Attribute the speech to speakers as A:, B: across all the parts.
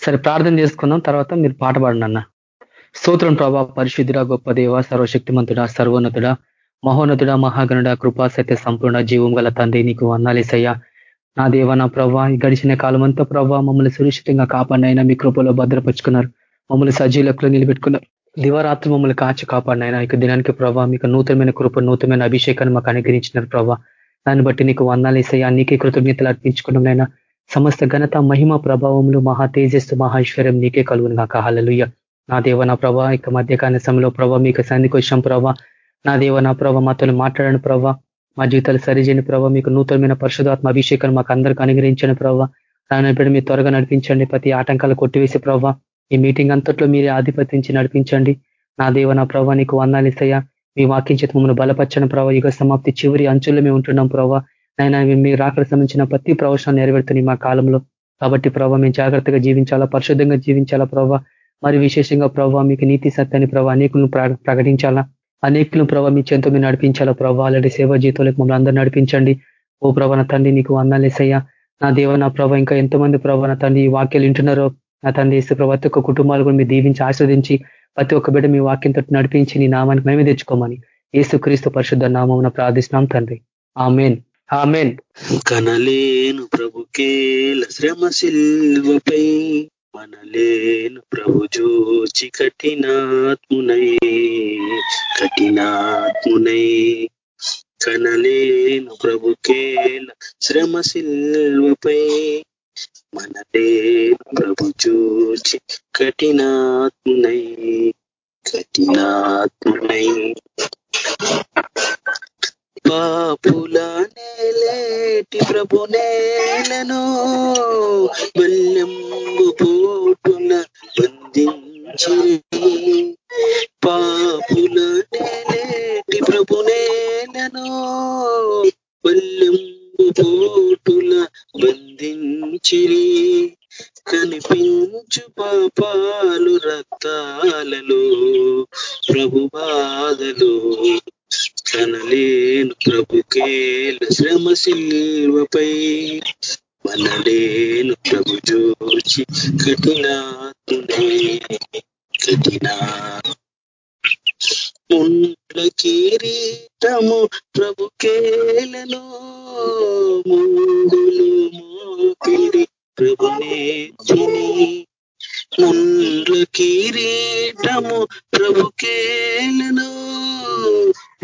A: సరే ప్రార్థన చేసుకుందాం. తర్వాత మీరు పాట పాడండి అన్న. స్తోత్రం ప్రభా పరిశుద్ధుడ గొప్ప దేవ సర్వశక్తిమంతుడ సర్వోన్నతుడ మహోన్నతుడ మహాగణుడ కృపా సత్య సంపూర్ణ జీవం గల తండ్రి నీకు వందాలేసయ్యా నా దేవ నా ప్రభా గడిచిన కాలం అంతా ప్రభావ మమ్మల్ని సురక్షితంగా కాపాడినైనా మీ కృపలో భద్రపరుచుకున్నారు. మమ్మల్ని సజీలకులు నిలబెట్టుకున్నారు. దివరాత్రి మమ్మల్ని కాచి కాపాడినైనా ఇక దినానికి ప్రభావ మీకు నూతనమైన కృప నూతనమైన అభిషేకాన్ని మాకు అనుగ్రహించినారు ప్రభావ దాన్ని బట్టి నీకు వందాలేసయ్యా నీకే కృతజ్ఞతలు అర్పించుకున్నాం సమస్త ఘనత మహిమ ప్రభావములు మహా తేజస్సు మహేశ్వరం నీకే కలుగును కాక హలలుయ్య నా దేవ నా ప్రభా ఇక మధ్యకాల సమయంలో ప్రభా మీకు సంధికి వచ్చాం ప్రభా. నా దేవ నా ప్రభా మాతో మాట్లాడని ప్రభావ మా జీవితాలు సరిచేయని ప్రభావ మీకు నూతనమైన పరిశుధాత్మ అభిషేకాన్ని మాకు అందరికీ అనుగ్రహించండి ప్రభావ రానప్పుడు మీరు త్వరగా నడిపించండి ప్రతి ఆటంకాలు కొట్టివేసి ప్రభా. ఈ మీటింగ్ అంతట్లో మీరే ఆధిపత్యించి నడిపించండి. నా దేవ నా ప్రభావ నీకు వందాలిస్తయ్యా మీ వాక్యం చేత మమ్మల్ని బలపరచని ప్రభావ యుగ సమాప్తి చివరి అంచుల్లో మేము ఉంటున్నాం ప్రభావ నైనా మీరు రాకడ సంబంధించిన ప్రతి ప్రవచనాన్ని నెరవేరుతుంది మా కాలంలో. కాబట్టి ప్రభావ మేము జాగ్రత్తగా జీవించాలా పరిశుద్ధంగా జీవించాలా ప్రభావ మరి విశేషంగా ప్రభావ మీకు నీతి సత్యాన్ని ప్రభావ అనేకులను ప్రకటించాలా? అనేకులను ప్రభావ మీ చెంతో మీరు నడిపించాలా ప్రభావ అలాంటి సేవా జీవితంలో మమ్మల్ని అందరూ నడిపించండి. ఓ ప్రభా నా తండ్రి నీకు అన్నాలేసయ్యా నా దేవ నా ప్రభావ ఇంకా ఎంతమంది ప్రభావ నా తండ్రి ఈ వాక్యాలు వింటున్నారో నా తండ్రి ఇస్తే ప్రతి ఒక్క కుటుంబాలు కూడా మీరు దీవించి ఆస్వాదించి ప్రతి ఒక్క బిడ్డ మీ వాక్యంతో నడిపించి నీ నామానికి మేమే తెచ్చుకోమని ఏసు క్రీస్తు పరిశుద్ధ నామం ప్రార్థిస్తున్నాం తండ్రి. ఆమెన్. ఆమెన్.
B: కనలేను ప్రభుకేల శ్రమ శిల్వపై మనలేను ప్రభు జోచి కఠినాత్మునై కఠినాత్మునై. కనలేను ప్రభుకేల శ్రమ శిల్వపై మనలేను ప్రభు జోచి కఠినాత్మునై కఠినాత్మునై. పాపుల నేలేటి ప్రభు నేలను బల్యంబు పోటున బంధించి. పాపుల నేలేటి ప్రభు నేలను బల్యంబు పోటుల బంధించిరి కనిపించు పాపాలు రక్తాలలో ప్రభు బాధలు. కనలేను ప్రభుకేలు శ్రమ శిల్వపై మనలేను ప్రభు జోచి కఠినాత్మునే కఠినా. ముండ్ల కిరీటము ప్రభుకేలను ముందులు మోపిడి ప్రభునే తిని ముండ్ల కిరీటము ప్రభుకేలను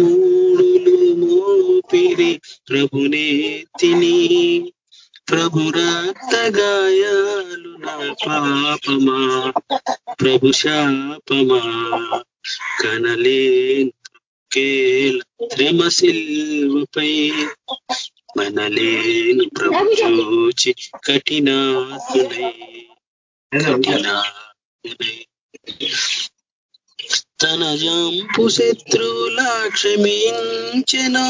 B: మూడులు మోపిరి ప్రభునే తిని. ప్రభు రక్త గాయాలు నా పాపమా. ప్రభు శాపమా. కనలేను కేల శ్రమ శిల్వపై. మనలేను ప్రభు చూచి కఠినాతునై తన జంపు శత్రులా క్షమించెనో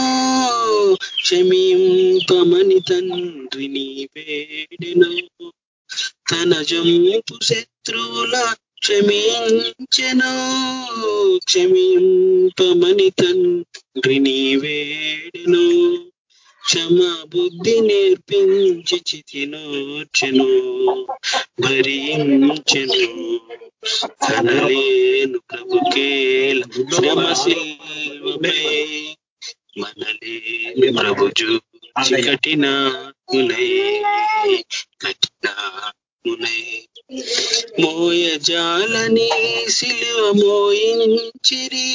B: క్షమింపమని తండ్రిని వేడెను తన జంపు శత్రులా క్షమించెనో క్షమింపమని తండ్రిని వేడెను క్షమ బుద్ధి నేర్పించి చితినోర్చెను భరించెను. కనలేను ప్రభుకేల శ్రమ శిల్వమై మనలేను ప్రభు జూచి కఠినాత్మునై కఠినాత్మునై మోయ జాలని సిలువ మోయించిరి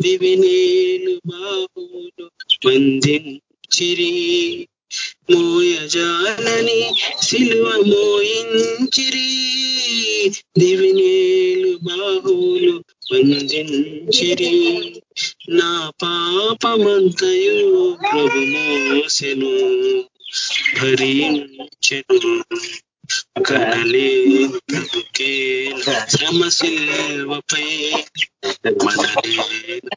B: దివినేలు బాబులు బంధించిరి మోయజాలని సిలువ మోయించిరి. దివినేలు బాహులు వందించిరి. నా పాపమంతయు ప్రభు మోసెను భరించెను. కనలేను శ్రమ శిల్వపై మనలేను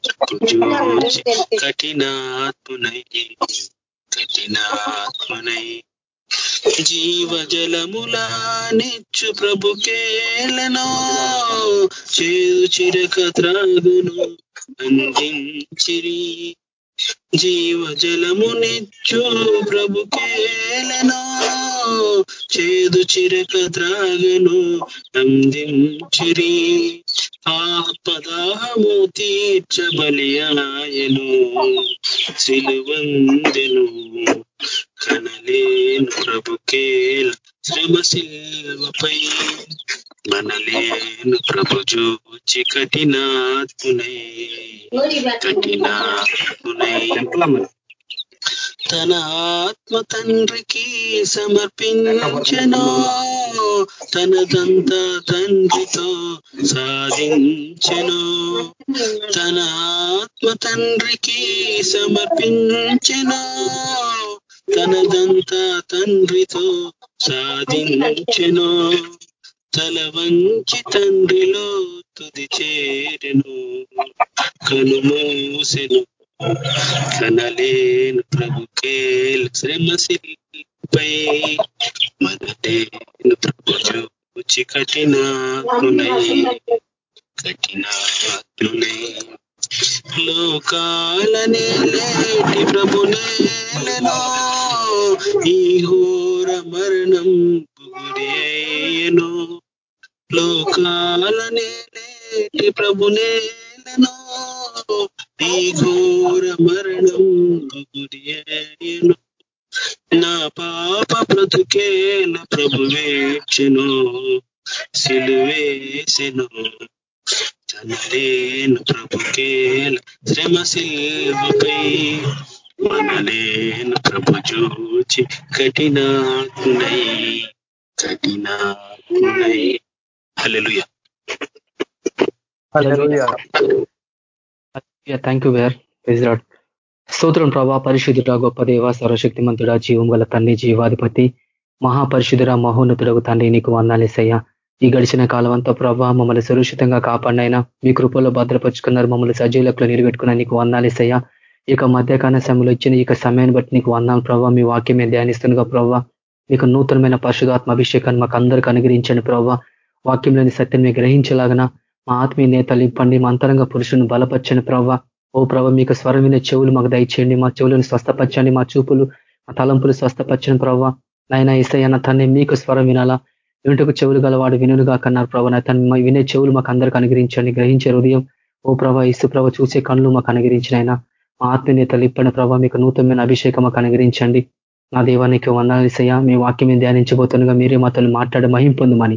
B: కఠినాత్మునై కఠినాత్మనై. జీవజలములా నిచ్చు ప్రభుకేలనో చేదు చిరక త్రాగును అందించిరి. జీవ జలమునిచ్చు ప్రభుకేలనో. చేదు చిరక ద్రాగను అందించిరి. ఆపదాహము తీర్చబలియాయను సిలువందెను. కనలేను ప్రభుకేల శ్రమ శిల్వపై. మనలేను ప్రభు జూచి కఠినాత్మునై. కఠినాత్మునై. తన ఆత్మ తండ్రికి సమర్పించను. తనదంత తండ్రితో సాధించను. తన ఆత్మ తండ్రికి సమర్పించెను. తనదంత తండ్రితో సాధించను. తల వంచి తండ్రిలో తుది చేరెను. కనుమూసెను. కనలేను ప్రభుకేల్ శ్రమశిల్పై మనలేను ప్రభుజో చూచి కఠినాత్మునై కఠినాత్మునై లోకాలనే లేటి ప్రభు నేలెనో ఈ హోర మరణం గురి అయ్యను లోకాలనే లేటి ప్రభు ఈ ఘోర మరణం గురి నా పాప బ్రతుకేల ప్రభు వేక్షను సిలువేసెను చనలేను ప్రభుకేల శ్రమ శిల్వపై మనలేను ప్రభు చూచి కఠినాత్మునై కఠినాత్మునై హల్లెలూయా.
A: థ్యాంక్ యూ వేర్ ప్రెసిడాట్ స్తోత్రం ప్రభా పరిశుద్ధుడ గొప్ప దేవ సర్వశక్తిమంతుడ జీవం గల తండ్రి జీవాధిపతి మహాపరిశుద్ధుడ మహోన్నతుడకు తండ్రి నీకు వందాలేసయ్యా ఈ గడిచిన కాలం అంతా ప్రభావ మమ్మల్ని సురక్షితంగా కాపాడినైనా మీ కృపల్లో భద్రపరుచుకున్నారు మమ్మల్ని సజీలకులు నిలబెట్టుకున్న నీకు వందాలేసయ్యా ఇక మధ్యకాల సమయంలో ఇచ్చిన ఇక సమయాన్ని బట్టి నీకు వందాలు ప్రభావ మీ వాక్యమే ధ్యానిస్తుండగా ప్రభావ మీకు నూతనమైన పరిశుధాత్మ అభిషేకాన్ని మాకు అందరికీ అనుగ్రహించండి ప్రభావ వాక్యంలోని సత్యం గ్రహించలాగన మా ఆత్మీయ నేతలింపండి మా అంతరంగ పురుషుని బలపరచండి ప్రవ్వ. ఓ ప్రభ మీకు స్వరం వినే చెవులు మాకు దయచేయండి మా చెవులను స్వస్థపరచండి మా చూపులు మా తలంపులు స్వస్థపరచండి ప్రవ్వ. నాయన ఇసయ్యన్న తన్ని మీకు స్వరం వినాలా? వినుటకు చెవులు గలవాడు వినులుగా కన్నారు ప్రభ నా తను వినే చెవులు మాకు అందరికి అనుగ్రహించండి గ్రహించే హృదయం. ఓ ప్రభ ఇసు ప్రభ చూసే కళ్ళు మాకు అనుగ్రహించిన మా ఆత్మీయతలు ఇప్పటి ప్రభావ మీకు నూతనమైన అభిషేకం మాకు అనుగ్రహించండి. నా దేవానికి వందాలిసయ్య మీ వాక్యం ధ్యానించబోతుండగా మీరే మాతో మాట్లాడ మహిం పొందమని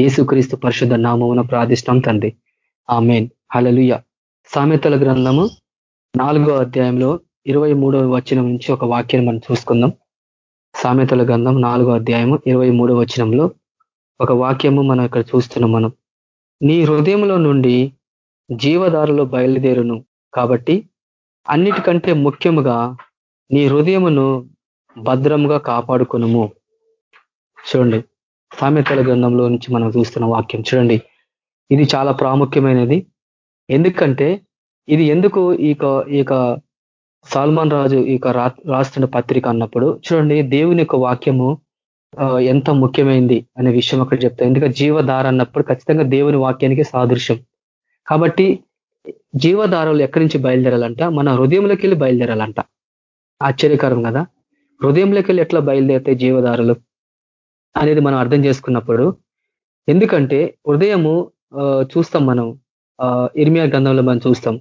A: యేసుక్రీస్తు పరిశుద్ధ నామమున ప్రార్థిష్టం తండ్రి. ఆ మెయిన్ హలలుయ సామెతల గ్రంథము నాలుగో అధ్యాయంలో ఇరవై వచనం నుంచి ఒక వాక్యం మనం చూసుకుందాం. సామెతల గ్రంథం నాలుగో అధ్యాయము ఇరవై వచనంలో ఒక వాక్యము మనం ఇక్కడ చూస్తున్నాం మనం. నీ హృదయంలో నుండి జీవదారులు బయలుదేరును కాబట్టి అన్నిటికంటే ముఖ్యముగా నీ హృదయమును భద్రముగా కాపాడుకునుము. చూడండి. సామెతల గ్రంథంలో నుంచి మనం చూస్తున్న వాక్యం. చూడండి. ఇది చాలా ప్రాముఖ్యమైనది. ఎందుకంటే ఇది ఎందుకు ఈ యొక్క సాల్మాన్ రాజు ఈ రాస్తున్న పత్రిక అన్నప్పుడు చూడండి దేవుని యొక్క వాక్యము ఎంత ముఖ్యమైంది అనే విషయం అక్కడ చెప్తాం ఎందుకంటే జీవధార అన్నప్పుడు ఖచ్చితంగా దేవుని వాక్యానికి సాదృశ్యం. కాబట్టి జీవధారలు ఎక్కడి నుంచి బయలుదేరాలంట? మన హృదయంలోకి వెళ్ళి బయలుదేరాలంట. ఆశ్చర్యకరం కదా? హృదయంలోకి వెళ్ళి ఎట్లా బయలుదేరితే జీవధారలు? అనేది మనం అర్థం చేసుకున్నప్పుడు ఎందుకంటే హృదయము చూస్తాం మనం. ఇర్మియా గంధంలో మనం చూస్తాం.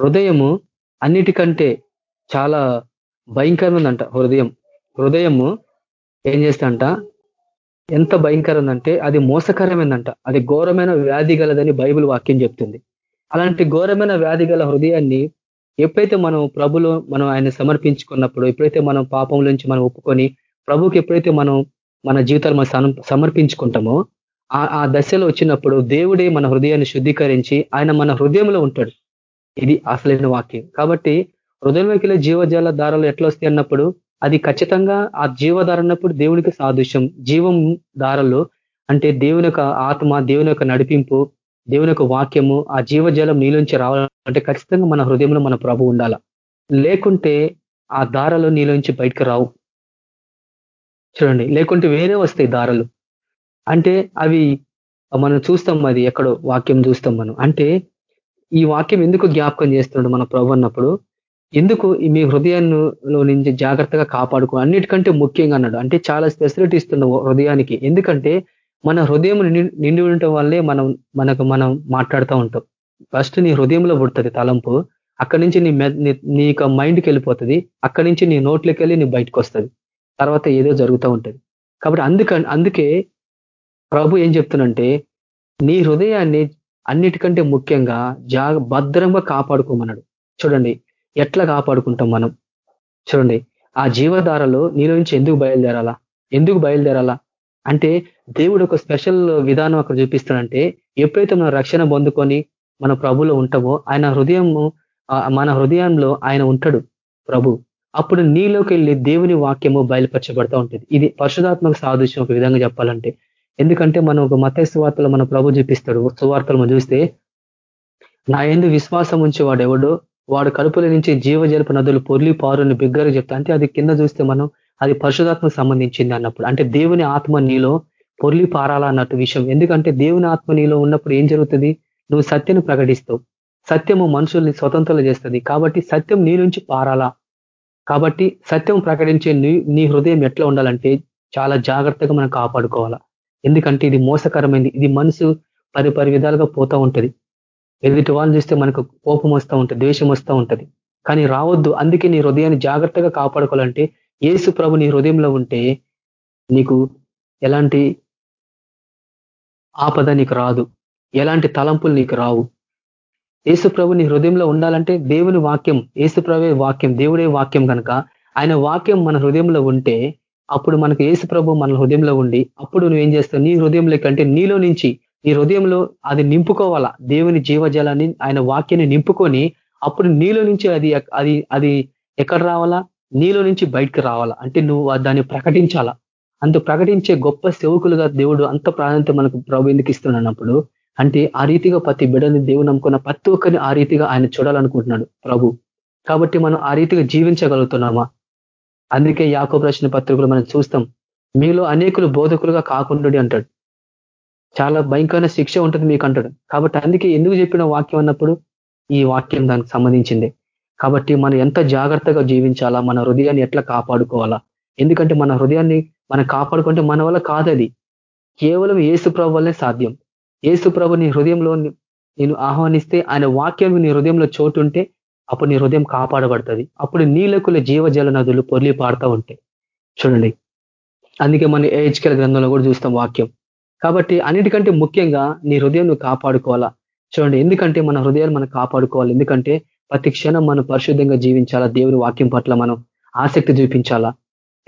A: హృదయము అన్నిటికంటే చాలా భయంకరమైందంట హృదయం. హృదయము ఏం చేస్తంట ఎంత భయంకరమందంటే అది మోసకరమైందంట. అది ఘోరమైన వ్యాధి గలదని బైబుల్ వాక్యం చెప్తుంది. అలాంటి ఘోరమైన వ్యాధి గల హృదయాన్ని ఎప్పుడైతే మనం ప్రభులో మనం ఆయన సమర్పించుకున్నప్పుడు ఎప్పుడైతే మనం పాపం నుంచి మనం ఒప్పుకొని ప్రభుకి ఎప్పుడైతే మనం మన జీవితాలు మనం సమర్పించుకుంటామో ఆ దశలో వచ్చినప్పుడు దేవుడే మన హృదయాన్ని శుద్ధీకరించి ఆయన మన హృదయంలో ఉంటాడు. ఇది అసలైన వాక్యం. కాబట్టి హృదయంలోకి జీవజాల దారాలు ఎట్లా వస్తాయి అన్నప్పుడు అది ఖచ్చితంగా ఆ జీవధార అన్నప్పుడు దేవునికి సాదృశ్యం. జీవం దారలు అంటే దేవుని యొక్క ఆత్మ దేవుని యొక్క నడిపింపు దేవుని యొక్క వాక్యము ఆ జీవజలం నీలోంచి రావాలంటే ఖచ్చితంగా మన హృదయంలో మన ప్రభు ఉండాల. లేకుంటే ఆ దారాలు నీలోంచి బయటకు రావు. చూడండి లేకుంటే వేరే వస్తాయి దారులు. అంటే అవి మనం చూస్తాం అది ఎక్కడో వాక్యం చూస్తాం మనం. అంటే ఈ వాక్యం ఎందుకు జ్ఞాపకం చేస్తున్నాడు మన ప్రభు అన్నప్పుడు ఎందుకు మీ హృదయంలో నుంచి జాగ్రత్తగా కాపాడుకో అన్నిటికంటే ముఖ్యంగా అన్నాడు. అంటే చాలా స్పెసిలిటీ ఇస్తున్న హృదయానికి. ఎందుకంటే మన హృదయం నిండి ఉండటం వల్లే మనం మనకు మనం మాట్లాడుతూ ఉంటాం. ఫస్ట్ నీ హృదయంలో పుడుతుంది తలంపు అక్కడి నుంచి నీ నీ యొక్క మైండ్కి వెళ్ళిపోతుంది అక్కడి నుంచి నీ నోట్లోకి వెళ్ళి నీ బయటకు వస్తుంది. తర్వాత ఏదో జరుగుతూ ఉంటుంది. కాబట్టి అందుక అందుకే ప్రభు ఏం చెప్తున్నంటే నీ హృదయాన్ని అన్నిటికంటే ముఖ్యంగా జాగ భద్రంగా కాపాడుకోమన్నాడు. చూడండి ఎట్లా కాపాడుకుంటాం మనం? చూడండి ఆ జీవధారలో నీలో నుంచి ఎందుకు బయలుదేరాలా? ఎందుకు బయలుదేరాలా? అంటే దేవుడు ఒక స్పెషల్ విధానం అక్కడ చూపిస్తాడంటే ఎప్పుడైతే మనం రక్షణ పొందుకొని మన ప్రభులో ఉంటామో ఆయన హృదయము మన హృదయంలో ఆయన ఉంటాడు ప్రభు. అప్పుడు నీలోకి వెళ్ళి దేవుని వాక్యము బయలుపరచబడతా ఉంటుంది. ఇది పరిశుధాత్మక సాదృశ్యం ఒక విధంగా చెప్పాలంటే. ఎందుకంటే మనం ఒక మత సువార్తలు మన ప్రభు చూపిస్తాడు. సువార్తలు మనం చూస్తే నా ఎందు విశ్వాసం ఉంచి వాడు వాడు కడుపుల నుంచి జీవజలప నదులు పొర్లి పారుని బిగ్గరగా చెప్తా. అంటే అది కింద చూస్తే మనం అది పరిశుధాత్మకు సంబంధించింది అన్నప్పుడు. అంటే దేవుని ఆత్మ నీలో పొర్లి పారాలా అన్నట్టు విషయం. ఎందుకంటే దేవుని ఆత్మ నీలో ఉన్నప్పుడు ఏం జరుగుతుంది? నువ్వు సత్యను ప్రకటిస్తావు. సత్యము మనుషుల్ని స్వతంత్రం చేస్తుంది. కాబట్టి సత్యం నీ నుంచి పారాలా. కాబట్టి సత్యం ప్రకటించే నీ హృదయం ఎట్లా ఉండాలంటే చాలా జాగ్రత్తగా మనం కాపాడుకోవాలా. ఎందుకంటే ఇది మోసకరమైంది. ఇది మనసు పరి పరి విధాలుగా పోతూ ఉంటుంది. ఎదుటి వాళ్ళు చూస్తే మనకు కోపం వస్తూ ఉంటుంది ద్వేషం వస్తూ ఉంటది. కానీ రావద్దు. అందుకే నీ హృదయాన్ని జాగ్రత్తగా కాపాడుకోవాలంటే ఏసు ప్రభు నీ హృదయంలో ఉంటే నీకు ఎలాంటి ఆపద నీకు రాదు. ఎలాంటి తలంపులు నీకు రావు. ఏసు ప్రభు నీ హృదయంలో ఉండాలంటే దేవుని వాక్యం ఏసు ప్రభే వాక్యం దేవుడే వాక్యం కనుక ఆయన వాక్యం మన హృదయంలో ఉంటే అప్పుడు మనకు ఏసు ప్రభు మన హృదయంలో ఉండి అప్పుడు నువ్వేం చేస్తావు? నీ హృదయంలో కంటే నీలో నుంచి నీ హృదయంలో అది నింపుకోవాలా? దేవుని జీవజలాన్ని ఆయన వాక్యాన్ని నింపుకొని అప్పుడు నీలో నుంచి అది అది అది ఎక్కడ రావాలా? నీలో నుంచి బయటకు రావాలా? అంటే నువ్వు దాన్ని ప్రకటించాలా? అంత ప్రకటించే గొప్ప సేవకులుగా దేవుడు అంత ప్రాధాన్యత మనకు ప్రభు ఎందుకు ఇస్తున్నప్పుడు అంటే ఆ రీతిగా ప్రతి బిడ్డని దేవుని నమ్ముకున్న ప్రతి ఒక్కరిని ఆ రీతిగా ఆయన చూడాలనుకుంటున్నాడు ప్రభు. కాబట్టి మనం ఆ రీతిగా జీవించగలుగుతున్నామా? అందుకే యాకో ప్రశ్న పత్రికలు మనం చూస్తాం మీలో అనేకులు బోధకులుగా కాకుండా అంటాడు. చాలా భయంకరమైన శిక్ష ఉంటుంది మీకు అంటాడు. కాబట్టి అందుకే ఎందుకు చెప్పిన వాక్యం అన్నప్పుడు ఈ వాక్యం దానికి సంబంధించింది. కాబట్టి మనం ఎంత జాగ్రత్తగా జీవించాలా? మన హృదయాన్ని ఎట్లా కాపాడుకోవాలా? ఎందుకంటే మన హృదయాన్ని మనం కాపాడుకుంటే మన వల్ల కాదది. కేవలం ఏసు ప్రభు వల్లే సాధ్యం. ఏసుప్రభు నీ హృదయంలో నేను ఆహ్వానిస్తే ఆయన వాక్యం నీ హృదయంలో చోటు ఉంటే అప్పుడు నీ హృదయం కాపాడబడుతుంది. అప్పుడు నీలకుల జీవజల నదులు పొర్లి పాడుతూ ఉంటాయి చూడండి. అందుకే మన ఏహెచ్కెల గ్రంథంలో కూడా చూస్తాం వాక్యం. కాబట్టి అన్నిటికంటే ముఖ్యంగా నీ హృదయం నువ్వు కాపాడుకోవాలా? చూడండి. ఎందుకంటే మన హృదయాలు మనం కాపాడుకోవాలి. ఎందుకంటే ప్రతి క్షణం మనం పరిశుద్ధంగా జీవించాలా? దేవుని వాక్యం పట్ల మనం ఆసక్తి చూపించాలా?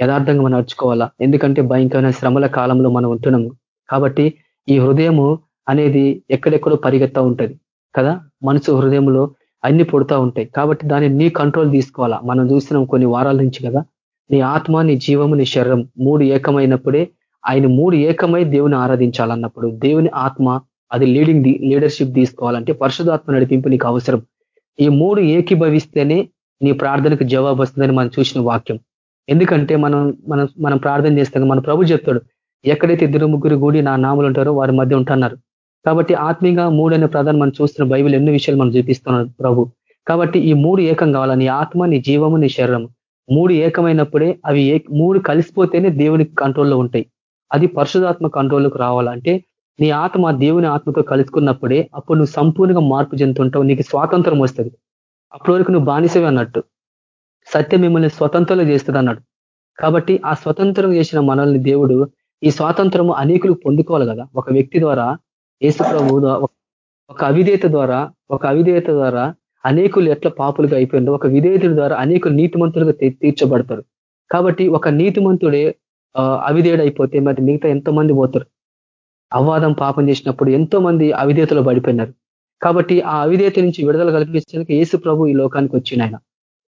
A: యథార్థంగా మనం నడుచుకోవాలా? ఎందుకంటే భయంకరమైన శ్రమల కాలంలో మనం ఉంటున్నాము కాబట్టి ఈ హృదయము అనేది ఎక్కడెక్కడో పరిగెత్తా ఉంటుంది కదా? మనసు హృదయంలో అన్ని పుడతా ఉంటాయి. కాబట్టి దాన్ని నీ కంట్రోల్ తీసుకోవాలా? మనం చూస్తున్నాం కొన్ని వారాల నుంచి కదా? నీ ఆత్మ నీ జీవము నీ శరీరం మూడు ఏకమైనప్పుడే ఆయన మూడు ఏకమై దేవుని ఆరాధించాలన్నప్పుడు దేవుని ఆత్మ అది లీడింగ్ లీడర్షిప్ తీసుకోవాలంటే పరిశుధాత్మ నడిపింపు నీకు అవసరం. ఈ మూడు ఏకీభవిస్తేనే నీ ప్రార్థనకు జవాబు వస్తుందని మనం చూసిన వాక్యం. ఎందుకంటే మనం మనం మనం ప్రార్థన చేస్తాం మన ప్రభు చెప్తాడు ఎక్కడైతే ఇద్దరు ముగ్గురు గుడి నా నాములు ఉంటారో వారి మధ్య ఉంటున్నారు కాబట్టి ఆత్మీయంగా మూడైన ప్రధానం మనం చూస్తున్న బైబిల్ ఎన్నో విషయాలు మనం చూపిస్తున్నాడు ప్రభు. కాబట్టి ఈ మూడు ఏకం కావాలా? నీ ఆత్మ నీ జీవము నీ శరీరం మూడు ఏకమైనప్పుడే అవి మూడు కలిసిపోతేనే దేవుని కంట్రోల్లో ఉంటాయి. అది పరిశుధాత్మ కంట్రోల్లోకి రావాలంటే నీ ఆత్మ దేవుని ఆత్మతో కలుసుకున్నప్పుడే అప్పుడు నువ్వు సంపూర్ణంగా మార్పు చెందుతుంటావు నీకు స్వాతంత్రం వస్తుంది. అప్పటి వరకు నువ్వు బానిసవే అన్నట్టు. సత్యం మిమ్మల్ని స్వతంత్రం చేస్తుంది అన్నాడు. కాబట్టి ఆ స్వతంత్రం చేసిన మనల్ని దేవుడు ఈ స్వాతంత్రము అనేకులు పొందుకోవాలి కదా? ఒక వ్యక్తి ద్వారా ఏసుప్రభు ఒక అవిధేత ద్వారా ఒక అవిధేయత ద్వారా అనేకులు ఎట్లా పాపులుగా అయిపోయిందో ఒక విధేయతుడి ద్వారా అనేకులు నీతిమంతులుగా తీర్చబడతారు. కాబట్టి ఒక నీతిమంతుడే అవిధేయుడు అయిపోతే మరి మిగతా ఎంతో మంది పోతారు? అవాదం పాపం చేసినప్పుడు ఎంతో మంది అవిధేతలో పడిపోయినారు. కాబట్టి ఆ అవిధేత నుంచి విడుదల కల్పించడానికి యేసు ప్రభు ఈ లోకానికి వచ్చిన ఆయన.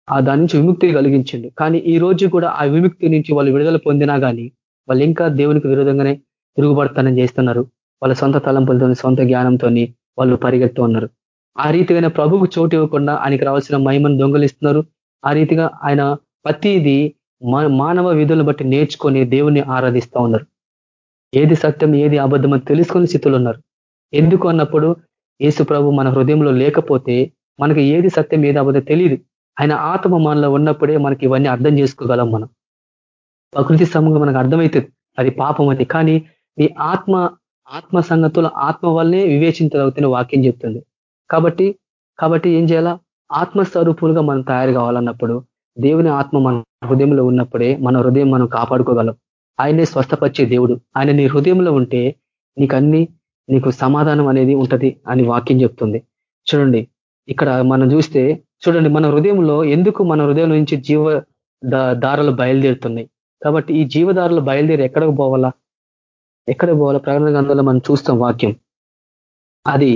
A: ఆ దాని నుంచి విముక్తి కలిగించిండు. కానీ ఈ రోజు కూడా ఆ విముక్తి నుంచి వాళ్ళు విడుదల పొందినా కానీ వాళ్ళు ఇంకా దేవునికి విరోధంగానే తిరుగుబడతానని చేస్తున్నారు. వాళ్ళ సొంత తలంపులతో సొంత జ్ఞానంతో వాళ్ళు పరిగెత్తు ఉన్నారు. ఆ రీతిగా ప్రభుకు చోటు ఇవ్వకుండా ఆయనకి రావాల్సిన మహిమను దొంగలిస్తున్నారు. ఆ రీతిగా ఆయన ప్రతిది మానవ విధులను బట్టి నేర్చుకొని దేవుణ్ణి ఆరాధిస్తూ ఉన్నారు. ఏది సత్యం ఏది అబద్ధం అని తెలుసుకుని స్థితులు ఉన్నారు. ఎందుకు అన్నప్పుడు యేసు ప్రభు మన హృదయంలో లేకపోతే మనకి ఏది సత్యం ఏది అబద్ధం తెలియదు ఆయన ఆత్మ మనలో ఉన్నప్పుడే మనకి ఇవన్నీ అర్థం చేసుకోగలం మనం. ప్రకృతి సమంగా మనకు అర్థమవుతుంది అది పాపం అని కానీ ఈ ఆత్మ ఆత్మ సంగతుల ఆత్మ వల్లనే వివేచించగలుగుతున్న వాక్యం చెప్తుంది. కాబట్టి కాబట్టి ఏం చేయాలా? ఆత్మస్వరూపులుగా మనం తయారు కావాలన్నప్పుడు దేవుని ఆత్మ మన హృదయంలో ఉన్నప్పుడే మన హృదయం మనం కాపాడుకోగలం. ఆయనే స్వస్థపరిచే దేవుడు. ఆయన నీ హృదయంలో ఉంటే నీకు అన్ని నీకు సమాధానం అనేది ఉంటది అని వాక్యం చెప్తుంది. చూడండి ఇక్కడ మనం చూస్తే చూడండి మన హృదయంలో ఎందుకు మన హృదయం నుంచి జీవ దారాలు బయలుదేరుతున్నాయి? కాబట్టి ఈ జీవదారులు బయలుదేరి ఎక్కడికి పోవాలా? ఎక్కడ పోవాలో ప్రకటన గ్రంథంలో మనం చూస్తాం వాక్యం. అది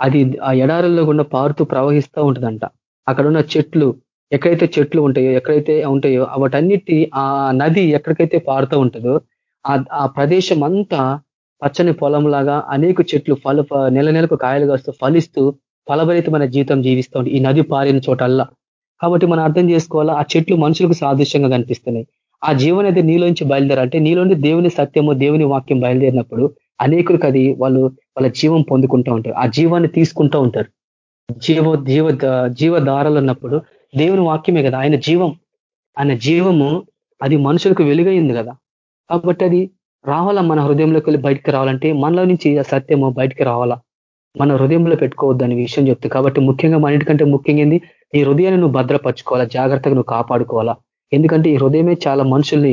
A: అది ఆ ఎడారుల్లో కూడా పారుతూ ప్రవహిస్తూ ఉంటుందంట. అక్కడ ఉన్న చెట్లు ఎక్కడైతే చెట్లు ఉంటాయో ఎక్కడైతే ఉంటాయో వాటన్నిటి ఆ నది ఎక్కడికైతే పారుతూ ఉంటుందో ఆ ప్రదేశం అంతా పచ్చని పొలంలాగా అనేక చెట్లు ఫల నెల నెలకు కాయలు కాస్తూ ఫలిస్తూ ఫలభరితమైన జీవితం జీవిస్తూ ఈ నది పారిన చోటల్లా. కాబట్టి మనం అర్థం చేసుకోవాలా ఆ చెట్లు మనుషులకు సాదృశ్యంగా కనిపిస్తున్నాయి. ఆ జీవన అయితే నీలోంచి బయలుదేరంటే నీలోని దేవుని సత్యము దేవుని వాక్యం బయలుదేరినప్పుడు అనేకులకు అది వాళ్ళు వాళ్ళ జీవం పొందుకుంటూ ఉంటారు. ఆ జీవాన్ని తీసుకుంటూ ఉంటారు. జీవ జీవ జీవధారలు ఉన్నప్పుడు దేవుని వాక్యమే కదా. ఆయన జీవం. ఆయన జీవము అది మనుషులకు వెలుగైంది కదా. కాబట్టి అది రావాలా? మన హృదయంలోకి వెళ్ళి బయటకు రావాలంటే మనలో నుంచి ఆ సత్యము బయటికి రావాలా? మన హృదయంలో పెట్టుకోవద్దు అనే విషయం చెప్తుంది. కాబట్టి ముఖ్యంగా మన ఇంటికంటే ముఖ్యంగా ఏంది? ఈ హృదయాన్ని నువ్వు భద్రపరచుకోవాలా? జాగ్రత్తగా నువ్వు కాపాడుకోవాలా? ఎందుకంటే ఈ హృదయమే చాలా మనుషుల్ని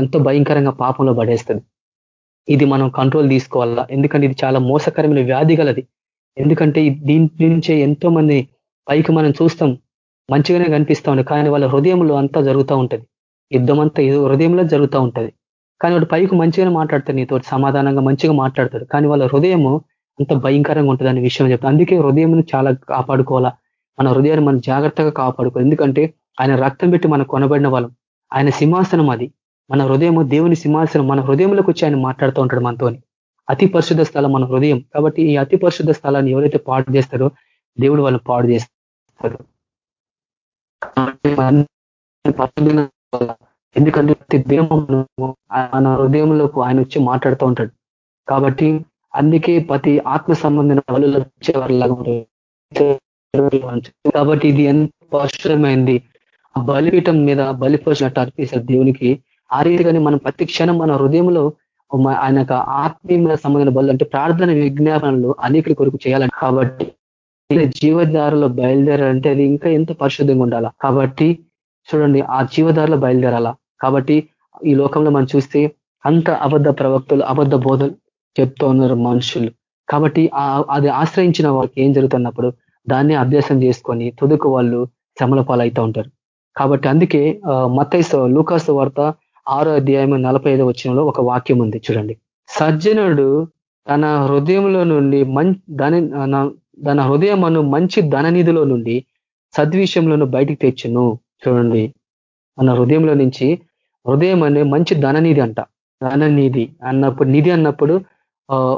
A: ఎంతో భయంకరంగా పాపంలో పడేస్తుంది. ఇది మనం కంట్రోల్ తీసుకోవాలా? ఎందుకంటే ఇది చాలా మోసకరమైన వ్యాధి గలది. ఎందుకంటే దీని నుంచే ఎంతో మంది పైకి మనం చూస్తాం మంచిగానే కనిపిస్తూ ఉంటుంది కానీ వాళ్ళ హృదయంలో అంతా జరుగుతూ ఉంటుంది. యుద్ధం అంతా హృదయంలో జరుగుతూ ఉంటుంది. కానీ వాడు పైకి మంచిగానే మాట్లాడతాడు నీతో సమాధానంగా మంచిగా మాట్లాడతాడు. కానీ వాళ్ళ హృదయము అంత భయంకరంగా ఉంటుంది అనే విషయం చెప్తాను అందుకే హృదయం చాలా కాపాడుకోవాలా? మన హృదయాన్ని మనం జాగ్రత్తగా కాపాడుకోవాలి. ఎందుకంటే ఆయన రక్తం పెట్టి మనం కొనబడిన వాళ్ళం. ఆయన సింహాసనం అది. మన హృదయం దేవుని సింహాసనం. మన హృదయంలోకి వచ్చి ఆయన మాట్లాడుతూ ఉంటాడు మనతోని. అతి పరిశుద్ధ స్థలం మన హృదయం. కాబట్టి ఈ అతి పరిశుద్ధ స్థలాన్ని ఎవరైతే పాడు చేస్తారో దేవుడు వాళ్ళని పాడు చేస్తారు ఎందుకంటే ప్రతి దినము మన హృదయంలోకి ఆయన వచ్చి మాట్లాడుతూ ఉంటాడు. కాబట్టి అందుకే ప్రతి ఆత్మ సంబంధించిన వాళ్ళు వచ్చే వాళ్ళగా కాబట్టి ఇది ఎంత పరిశుభ్రమైంది బలిపీఠం మీద బలిపోసినట్టు అర్పిస్తారు దేవునికి. ఆ రీతిగానే మనం ప్రతి క్షణం మన హృదయంలో ఆయన ఆత్మీయ సంబంధించిన బలు అంటే ప్రార్థన విజ్ఞాపనలు అనేకుడి కొరకు చేయాలని కాబట్టి జీవదారులో బయలుదేరాలంటే అది ఇంకా ఎంత పరిశుద్ధంగా ఉండాలా? కాబట్టి చూడండి ఆ జీవదారులో బయలుదేరాలా? కాబట్టి ఈ లోకంలో మనం చూస్తే అంత అబద్ధ ప్రవక్తలు అబద్ధ బోధలు చెప్తూ ఉన్నారు మనుషులు. కాబట్టి అది ఆశ్రయించిన వాళ్ళకి ఏం జరుగుతున్నప్పుడు దాన్ని అభ్యాసం చేసుకొని తుదుకు వాళ్ళు శ్రమల పాలవుతూ ఉంటారు. కాబట్టి అందుకే మతైస లూకాసు వార్త ఆరో అధ్యాయం నలభై ఐదో వచ్చినలో ఒక వాక్యం ఉంది. చూడండి. సజ్జనుడు తన హృదయంలో నుండి ధన తన హృదయమను మంచి ధననిధిలో నుండి సద్విషయంలోను బయటికి తెచ్చును. చూడండి. మన హృదయంలో నుంచి హృదయం అనే మంచి ధననిధి అంట. ధననిధి అన్నప్పుడు నిధి అన్నప్పుడు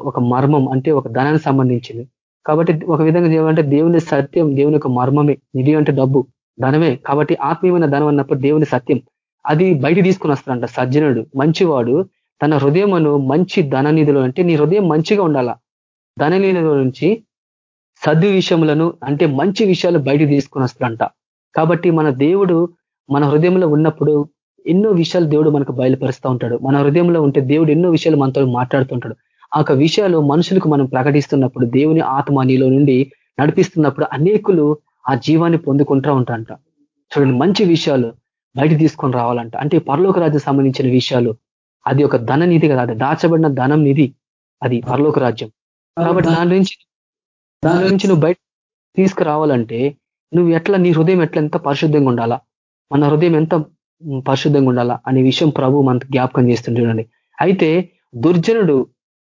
A: ఒక మర్మం అంటే ఒక ధనానికి సంబంధించింది. కాబట్టి ఒక విధంగా ఏమంటే దేవుని సత్యం దేవుని యొక్క మర్మమే. నిధి అంటే డబ్బు. ధనమే. కాబట్టి ఆత్మీయమైన ధనం అన్నప్పుడు దేవుని సత్యం. అది బయట తీసుకుని వస్తాడంట సజ్జనుడు. మంచివాడు తన హృదయమును మంచి ధననిధిలో అంటే నీ హృదయం మంచిగా ఉండాలా? ధననిధిలో నుంచి సద్దు విషయములను అంటే మంచి విషయాలు బయట తీసుకుని వస్తాడంట. కాబట్టి మన దేవుడు మన హృదయంలో ఉన్నప్పుడు ఎన్నో విషయాలు దేవుడు మనకు బయలుపరుస్తూ ఉంటాడు. మన హృదయంలో ఉంటే దేవుడు ఎన్నో విషయాలు మనతో మాట్లాడుతుంటాడు ఆ విషయాలు మనుషులకు మనం ప్రకటిస్తున్నప్పుడు దేవుని ఆత్మ నీలో నుండి నడిపిస్తున్నప్పుడు అనేకులు ఆ జీవాన్ని పొందుకుంటూ ఉంటారంట చూడండి మంచి విషయాలు బయట తీసుకొని రావాలంట. అంటే పరలోక రాజ్యం సంబంధించిన విషయాలు అది ఒక ధన నిధి కదా అది దాచబడిన ధనం నిధి అది పరలోక రాజ్యం. కాబట్టి దాని నుంచి దాని నుంచి నువ్వు బయట తీసుకురావాలంటే నువ్వు ఎట్లా నీ హృదయం ఎట్లా ఎంత పరిశుద్ధంగా ఉండాలా? మన హృదయం ఎంత పరిశుద్ధంగా ఉండాలా? అనే విషయం ప్రభు మనకు జ్ఞాపకం చేస్తుంది చూడండి. అయితే దుర్జనుడు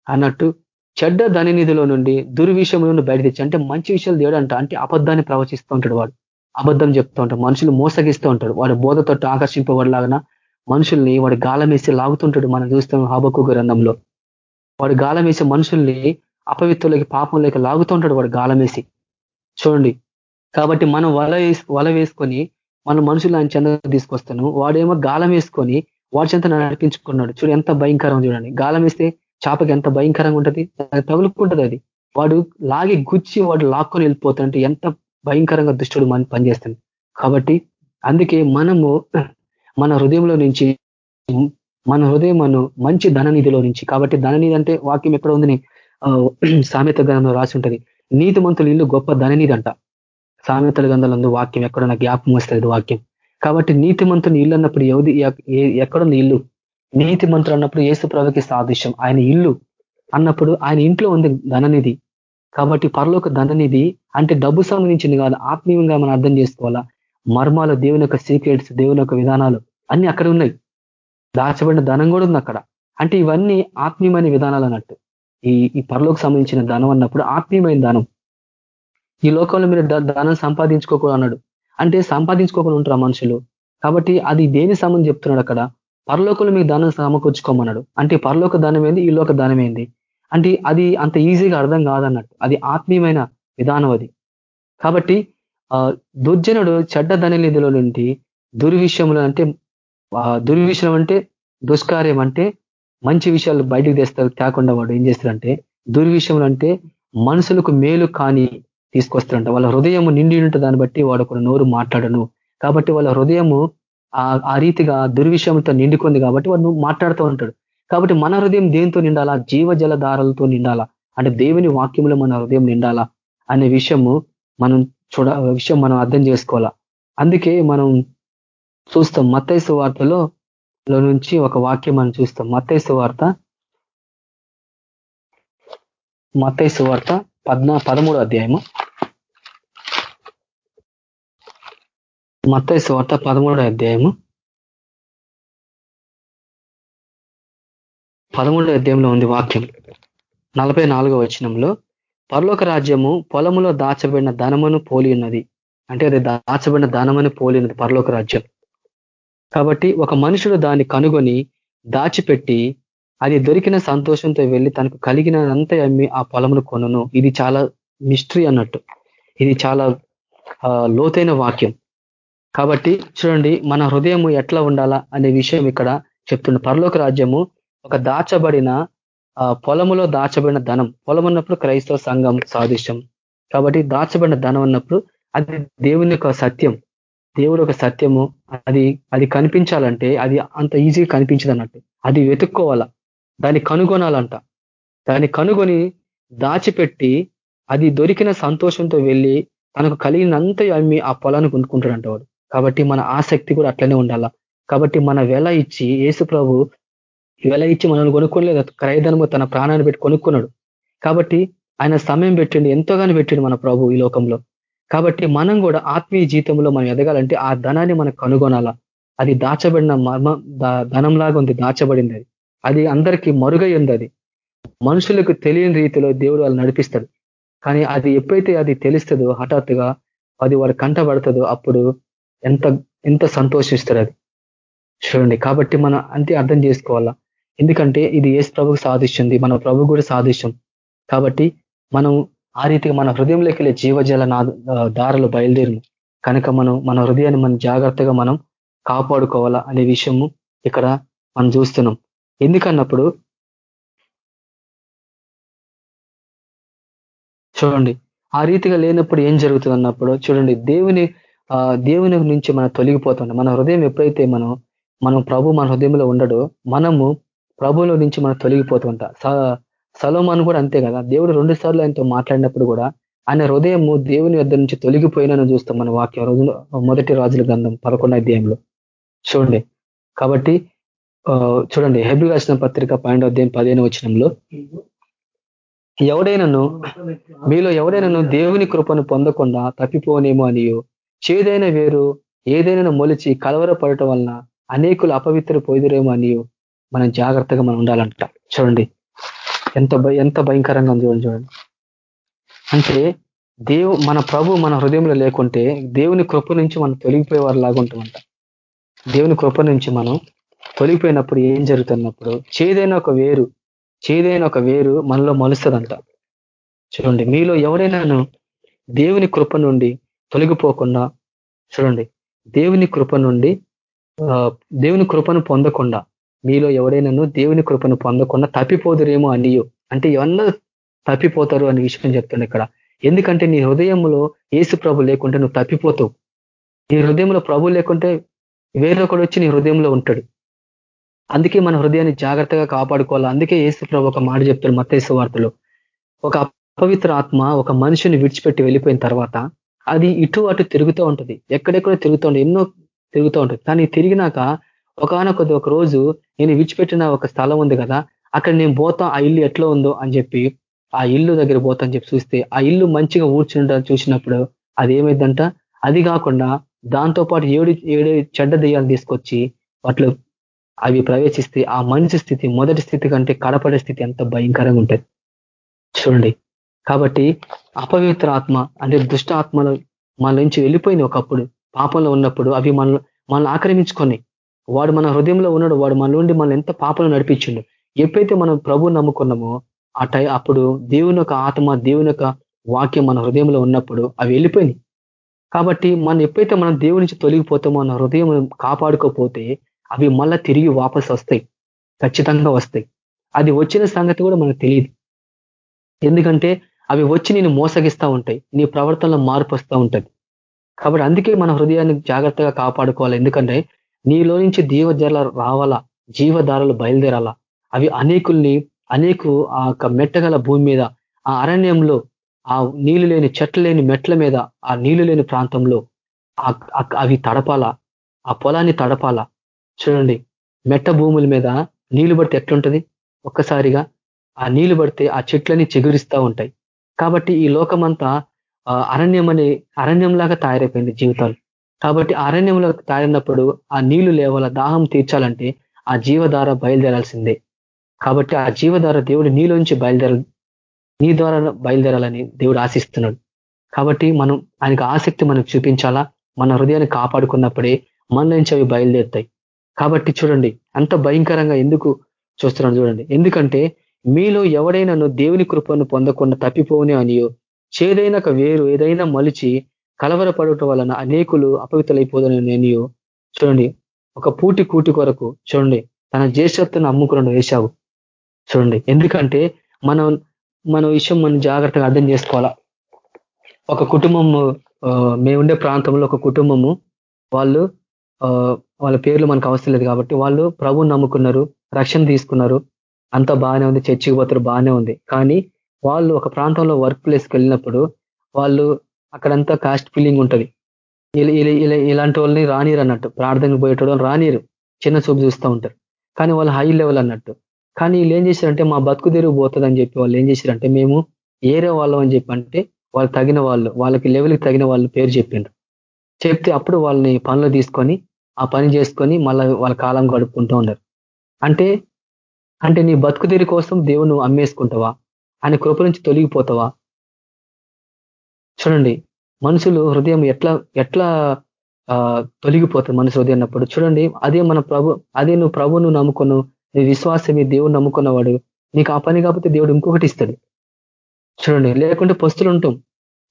A: అన్నట్టు చెడ్డ ధననిధిలో నుండి దుర్విషయంలో బయట తెచ్చి అంటే మంచి విషయాలు దేడంట అంటే అబద్ధాన్ని ప్రవచిస్తూ ఉంటాడు వాడు. అబద్ధం చెప్తూ ఉంటాడు మనుషులు మోసగిస్తూ ఉంటాడు. వాడు బోధతో ఆకర్షింపబడలాగా మనుషుల్ని వాడు గాలం వేసి లాగుతుంటాడు మనం చూస్తాం హబకు గ్రంథంలో. వాడు గాలం వేసి మనుషుల్ని అపవిత్రులకి పాపంలోకి లాగుతుంటాడు వాడు గాలం వేసి చూడండి. కాబట్టి మనం వల వల వేసుకొని మన మనుషులు ఆయన చెంద తీసుకొస్తాను. వాడేమో గాలం వేసుకొని వాడి చెంత నడిపించుకున్నాడు. చూడు ఎంత భయంకరం చూడండి. గాలం వేస్తే చేపకి ఎంత భయంకరంగా ఉంటుంది? తగులుకుంటుంది అది. వాడు లాగి గుచ్చి వాడు లాక్కొని వెళ్ళిపోతుంటే ఎంత భయంకరంగా దుష్టుడు మన పనిచేస్తుంది కాబట్టి అందుకే మనము మన హృదయంలో నుంచి మన హృదయం మంచి ధననిధిలో నుంచి కాబట్టి ధననిధి అంటే వాక్యం ఎక్కడ ఉందని సామెత గ్రంథంలో రాసి ఉంటుంది. నీతిమంతులు ఇల్లు గొప్ప ధననిధి అంట. సామెతల గ్రంథాలందు వాక్యం ఎక్కడన్నా జ్ఞాపకం వస్తుంది వాక్యం. కాబట్టి నీతిమంతుని ఇల్లు అన్నప్పుడు ఎవది ఎక్కడుంది ఇల్లు? నీతి మంత్రులు అన్నప్పుడు ఏసు ప్రభుకి సాదృశ్యం. ఆయన ఇల్లు అన్నప్పుడు ఆయన ఇంట్లో ఉంది ధననిధి. కాబట్టి పరలోక ధననిధి అంటే డబ్బు సంబంధించింది కాదు ఆత్మీయంగా మనం అర్థం చేసుకోవాలా? మర్మాలు దేవుని యొక్క సీక్రెట్స్ దేవుని యొక్క విధానాలు అన్ని అక్కడ ఉన్నాయి. దాచబడిన ధనం కూడా ఉంది అక్కడ. అంటే ఇవన్నీ ఆత్మీయమైన విధానాలు అన్నట్టు. ఈ ఈ పరలోకి సంబంధించిన ధనం అన్నప్పుడు ఆత్మీయమైన ధనం. ఈ లోకంలో మీరు ధనం సంపాదించుకోకూడదు అన్నాడు. అంటే సంపాదించుకోకుండా ఉంటారు మనుషులు? కాబట్టి అది దేని సంబంధం చెప్తున్నాడు అక్కడ? పరలోకంలో మీకు ధనం సమకూర్చుకోమన్నాడు. అంటే పరలోక ధనం ఏంది? ఈ లోక ధనం ఏంది? అంటే అది అంత ఈజీగా అర్థం కాదన్నట్టు. అది ఆత్మీయమైన విధానం అది. కాబట్టి దుర్జనుడు చెడ్డ ధననిధిలో నుండి దుర్విషయంలో అంటే దుర్విషయం అంటే దుష్కార్యం అంటే మంచి విషయాలు బయటకు తెస్తారు తేకుండా వాడు ఏం చేస్తారంటే దుర్విషయంలో అంటే మనుషులకు మేలు కాని తీసుకొస్తారంట వాళ్ళ హృదయం నిండి ఉంటే దాన్ని బట్టి వాడు ఒక నోరు మాట్లాడను. కాబట్టి వాళ్ళ హృదయము ఆ రీతిగా దుర్విషయంతో నిండుకుంది కాబట్టి వాడు మాట్లాడుతూ ఉంటాడు. కాబట్టి మన హృదయం దేంతో నిండాలా? జీవజల దారాలతో నిండాలా? అంటే దేవుని వాక్యంలో మన హృదయం నిండాలా? అనే విషయము మనం చూడ విషయం మనం అర్థం చేసుకోవాలా? అందుకే మనం చూస్తాం మత్తైసు వార్తలో నుంచి ఒక వాక్యం మనం చూస్తాం. మత్తైసు వార్త మత్తైసు వార్త పద్నా పదమూడో అధ్యాయము. మత్తయి వార్త పదమూడో అధ్యాయము. పదమూడో అధ్యాయంలో ఉంది వాక్యం. నలభై నాలుగో వచనంలో పరలోక రాజ్యము పొలములో దాచబడిన ధనమును పోలి ఉన్నది. అంటే అది దాచబడిన ధనమని పోలి ఉన్నది పరలోక రాజ్యం. కాబట్టి ఒక మనుషుడు దాన్ని కనుగొని దాచిపెట్టి అది దొరికిన సంతోషంతో వెళ్ళి తనకు కలిగినంత అమ్మి ఆ పొలమును కొనను. ఇది చాలా మిస్టరీ అన్నట్టు. ఇది చాలా లోతైన వాక్యం. కాబట్టి చూడండి మన హృదయము ఎట్లా ఉండాలా అనే విషయం ఇక్కడ చెప్తున్న పరలోక రాజ్యము ఒక దాచబడిన పొలములో దాచబడిన ధనం. పొలం అన్నప్పుడు క్రైస్తవ సంఘం సాదృశ్యం. కాబట్టి దాచబడిన ధనం అన్నప్పుడు అది దేవుని యొక్క సత్యం. దేవుడు ఒక సత్యము అది అది కనిపించాలంటే అది అంత ఈజీగా కనిపించదు అన్నట్టు. అది వెతుక్కోవాలా. దాన్ని కనుగొనాలంట. దాన్ని కనుగొని దాచిపెట్టి అది దొరికిన సంతోషంతో వెళ్ళి తనకు కలిగినంత అమ్మి ఆ పొలాన్ని కొనుక్కుంటాడంట వాడు. కాబట్టి మన ఆసక్తి కూడా అట్లనే ఉండాలా? కాబట్టి మన వెల ఇచ్చి యేసు ప్రభు వెల ఇచ్చి మనల్ని కొనుక్కోలేదు క్రయధనము తన ప్రాణాన్ని పెట్టి కొనుక్కున్నాడు. కాబట్టి ఆయన సమయం పెట్టిండు ఎంతోగానో పెట్టిండు మన ప్రభు ఈ లోకంలో. కాబట్టి మనం కూడా ఆత్మీయ జీవితంలో మనం ఎదగాలంటే ఆ ధనాన్ని మనం కనుగొనాలా? అది దాచబడిన మర్మ ధనంలాగా ఉంది దాచబడింది అది. అది అందరికీ మరుగై ఉంది అది. మనుషులకు తెలియని రీతిలో దేవుడు వాళ్ళు నడిపిస్తాడు. కానీ అది ఎప్పుడైతే అది తెలుస్తుందో హఠాత్తుగా అది వాడు కంటబడుతుందో అప్పుడు ఎంత ఎంత సంతోషిస్తారు అది? చూడండి కాబట్టి మనం అంతే అర్థం చేసుకోవాలా? ఎందుకంటే ఇది ఏసు ప్రభుకు సాధిస్తుంది మన ప్రభు కూడా సాధిష్టం కాబట్టి మనం ఆ రీతిగా మన హృదయంలోకి వెళ్ళే జీవజల దారులు బయలుదేరు కనుక మనం మన హృదయాన్ని మనం జాగ్రత్తగా మనం కాపాడుకోవాలా అనే విషయము ఇక్కడ మనం చూస్తున్నాం. ఎందుకన్నప్పుడు? చూడండి ఆ రీతిగా లేనప్పుడు ఏం జరుగుతుంది అన్నప్పుడు చూడండి దేవుని దేవుని నుంచి మనం తొలగిపోతుండే. మన హృదయం ఎప్పుడైతే మనం మనం ప్రభు మన హృదయంలో ఉండడో మనము ప్రభులో నుంచి మనం తొలగిపోతుంటా. సలోమాన్ కూడా అంతే కదా. దేవుడు రెండు సార్లు ఆయనతో మాట్లాడినప్పుడు కూడా ఆయన హృదయము దేవుని వద్ద నుంచి తొలగిపోయినని చూస్తాం మన వాక్యం. రోజు మొదటి రాజుల గ్రంథం పదకొండు అధ్యాయంలో. చూడండి. కాబట్టి చూడండి. హెబ్రి రాసిన పత్రిక పన్నెండో అధ్యాయం పదిహేను వచ్చినంలో ఎవడైనాను మీలో ఎవడైనాను దేవుని కృపను పొందకుండా తప్పిపోనేమో అనియో. చేదైన వేరు ఏదైనా మొలిచి కలవరపడటం వలన అనేకులు అపవిత్ర పోయిదురేమో అని మనం జాగ్రత్తగా మనం ఉండాలంట. చూడండి. ఎంత ఎంత భయంకరంగా చూడండి చూడండి. అంటే దేవు మన ప్రభు మన హృదయంలో లేకుంటే దేవుని కృప నుంచి మనం తొలగిపోయేవారు లాగా ఉంటామంట దేవుని కృప నుంచి మనం తొలగిపోయినప్పుడు ఏం జరుగుతున్నప్పుడు చేదైన ఒక వేరు చేదైన ఒక వేరు మనలో మలుస్తుందంట. చూడండి. మీలో ఎవరైనాను దేవుని కృప నుండి తొలగిపోకుండా చూడండి దేవుని కృప నుండి దేవుని కృపను పొందకుండా మీలో ఎవడైనాను దేవుని కృపను పొందకుండా తప్పిపోదురేమో అనియు అంటే ఎవరన్నా తప్పిపోతారు అనే విషయం చెప్తుంది ఇక్కడ. ఎందుకంటే నీ హృదయంలో ఏసు ప్రభు లేకుంటే నువ్వు తప్పిపోతావు. నీ హృదయంలో ప్రభు లేకుంటే వేరొకడు వచ్చి నీ హృదయంలో ఉంటాడు. అందుకే మన హృదయాన్ని జాగ్రత్తగా కాపాడుకోవాలి. అందుకే ఏసు ప్రభు ఒక మాట చెప్తాడు మత్తేసు వార్తలో ఒక అపవిత్ర ఆత్మ ఒక మనిషిని విడిచిపెట్టి వెళ్ళిపోయిన తర్వాత అది ఇటు అటు తిరుగుతూ ఉంటుంది. ఎక్కడెక్కడ తిరుగుతూ ఉంటుంది. ఎన్నో తిరుగుతూ ఉంటుంది. కానీ తిరిగినాక ఒకనొకది ఒక రోజు నేను విడిచిపెట్టిన ఒక స్థలం ఉంది కదా అక్కడ నేను పోతా ఆ ఇల్లు ఎట్లా ఉందో అని చెప్పి ఆ ఇల్లు దగ్గర పోతా అని చెప్పి చూస్తే ఆ ఇల్లు మంచిగా ఊడ్చుండ చూసినప్పుడు అది ఏమైందంట? అది కాకుండా దాంతో పాటు ఏడు ఏడు చెడ్డ దెయ్యాలు తీసుకొచ్చి వాటిలో అవి ప్రవేశిస్తే ఆ మనిషి స్థితి మొదటి స్థితి కంటే కడపడే స్థితి ఎంత భయంకరంగా ఉంటుంది. చూడండి. కాబట్టి అపవిత్ర ఆత్మ అంటే దుష్ట ఆత్మలు మన నుంచి వెళ్ళిపోయింది ఒకప్పుడు. పాపంలో ఉన్నప్పుడు అవి మన మనల్ని ఆక్రమించుకొని వాడు మన హృదయంలో ఉన్నాడు వాడు మన నుండి మనల్ని ఎంత పాపలు నడిపించిండు. ఎప్పుడైతే మనం ప్రభు నమ్ముకున్నామో ఆ టై అప్పుడు దేవుని యొక్క ఆత్మ దేవుని యొక్క వాక్యం మన హృదయంలో ఉన్నప్పుడు అవి వెళ్ళిపోయినాయి. కాబట్టి మనం ఎప్పుడైతే మనం దేవుడి నుంచి తొలగిపోతామో మన హృదయం కాపాడుకోపోతే అవి మళ్ళా తిరిగి వాపసు వస్తాయి. ఖచ్చితంగా వస్తాయి. అది వచ్చిన సంగతి కూడా మనకు తెలియదు. ఎందుకంటే అవి వచ్చి నేను మోసగిస్తూ ఉంటాయి. నీ ప్రవర్తనలో మార్పు వస్తూ ఉంటుంది. కాబట్టి అందుకే మన హృదయాన్ని జాగ్రత్తగా కాపాడుకోవాలి. ఎందుకంటే నీలో నుంచి జీవజల రావాలా? జీవధారలు బయలుదేరాలా? అవి అనేకుల్ని అనేకు ఆ మెట్టగల భూమి మీద ఆ అరణ్యంలో ఆ నీళ్ళు లేని చెట్లు లేని మెట్ల మీద ఆ నీళ్ళు లేని ప్రాంతంలో అవి తడపాలా? ఆ పొలాన్ని తడపాలా? చూడండి. మెట్ట భూముల మీద నీళ్ళు పడితే ఎట్లుంటుంది? ఒక్కసారిగా ఆ నీళ్ళు పడితే ఆ చెట్లని చిగురిస్తూ ఉంటాయి. కాబట్టి ఈ లోకమంతా అరణ్యం అనే అరణ్యంలాగా తయారైపోయింది జీవితాలు. కాబట్టి అరణ్యంలో తయారైనప్పుడు ఆ నీళ్ళు లేవాల దాహం తీర్చాలంటే ఆ జీవధార బయలుదేరాల్సిందే. కాబట్టి ఆ జీవధార దేవుడు నీలోంచి బయలుదేర నీ ద్వారా బయలుదేరాలని దేవుడు ఆశిస్తున్నాడు. కాబట్టి మనం ఆయనకు ఆసక్తి మనకు చూపించాలా? మన హృదయాన్ని కాపాడుకున్నప్పుడే మన నుంచి అవి బయలుదేరుతాయి. కాబట్టి చూడండి అంత భయంకరంగా ఎందుకు చూస్తున్నాను చూడండి. ఎందుకంటే మీలో ఎవడైనాను దేవుని కృపను పొందకుండా తప్పిపోని అనియో. చేదైన వేరు ఏదైనా మలిచి కలవరపడటం వలన అనేకులు అపవితలైపోదని నేనియో. చూడండి ఒక పూటి కూటి కొరకు చూడండి తన జ్యేష్ఠత్వను అమ్ముకున్న వేశావు చూడండి ఎందుకంటే మనం మన విషయం మనం జాగ్రత్తగా అర్థం చేసుకోవాలా? ఒక కుటుంబము మేముండే ప్రాంతంలో ఒక కుటుంబము వాళ్ళు వాళ్ళ పేర్లు మనకు అవసరం లేదు కాబట్టి వాళ్ళు ప్రభు నమ్ముకున్నారు రక్షణ తీసుకున్నారు. అంత బాగానే ఉంది చర్చికి పోతారు బాగానే ఉంది. కానీ వాళ్ళు ఒక ప్రాంతంలో వర్క్ ప్లేస్కి వెళ్ళినప్పుడు వాళ్ళు అక్కడంతా కాస్ట్ ఫీలింగ్ ఉంటుంది. ఇలాంటి వాళ్ళని రానిరు అన్నట్టు. ప్రార్థనకు పోయేటోళ్ళు రానిరు. చిన్న చూపు చూస్తూ ఉంటారు. కానీ వాళ్ళు హై లెవెల్ అన్నట్టు. కానీ వీళ్ళు ఏం చేశారంటే మా బతుకు తెరుగు పోతుంది అని చెప్పి వాళ్ళు ఏం చేశారంటే మేము ఏరే వాళ్ళం అని చెప్పి అంటే వాళ్ళు తగిన వాళ్ళు వాళ్ళకి లెవెల్కి తగిన వాళ్ళు పేరు చెప్పిండ్రు. చెప్తే అప్పుడు వాళ్ళని పనులు తీసుకొని ఆ పని చేసుకొని మళ్ళీ వాళ్ళ కాలం గడుపుకుంటూ ఉన్నారు. అంటే అంటే నీ బతుకు కోసం దేవుని అమ్మేసుకుంటావా? ఆయన కృప నుంచి తొలగిపోతావా? చూడండి మనుషులు హృదయం ఎట్లా ఎట్లా తొలగిపోతుంది మనసు హృదయం అన్నప్పుడు చూడండి అదే మన ప్రభు అదే నువ్వు ప్రభును నమ్ముకున్నావు నీ విశ్వాసం దేవుని నమ్ముకున్నవాడు. నీకు ఆ పని కాకపోతే దేవుడు ఇంకొకటి ఇస్తాడు. చూడండి లేకుంటే పస్తులు ఉంటాం.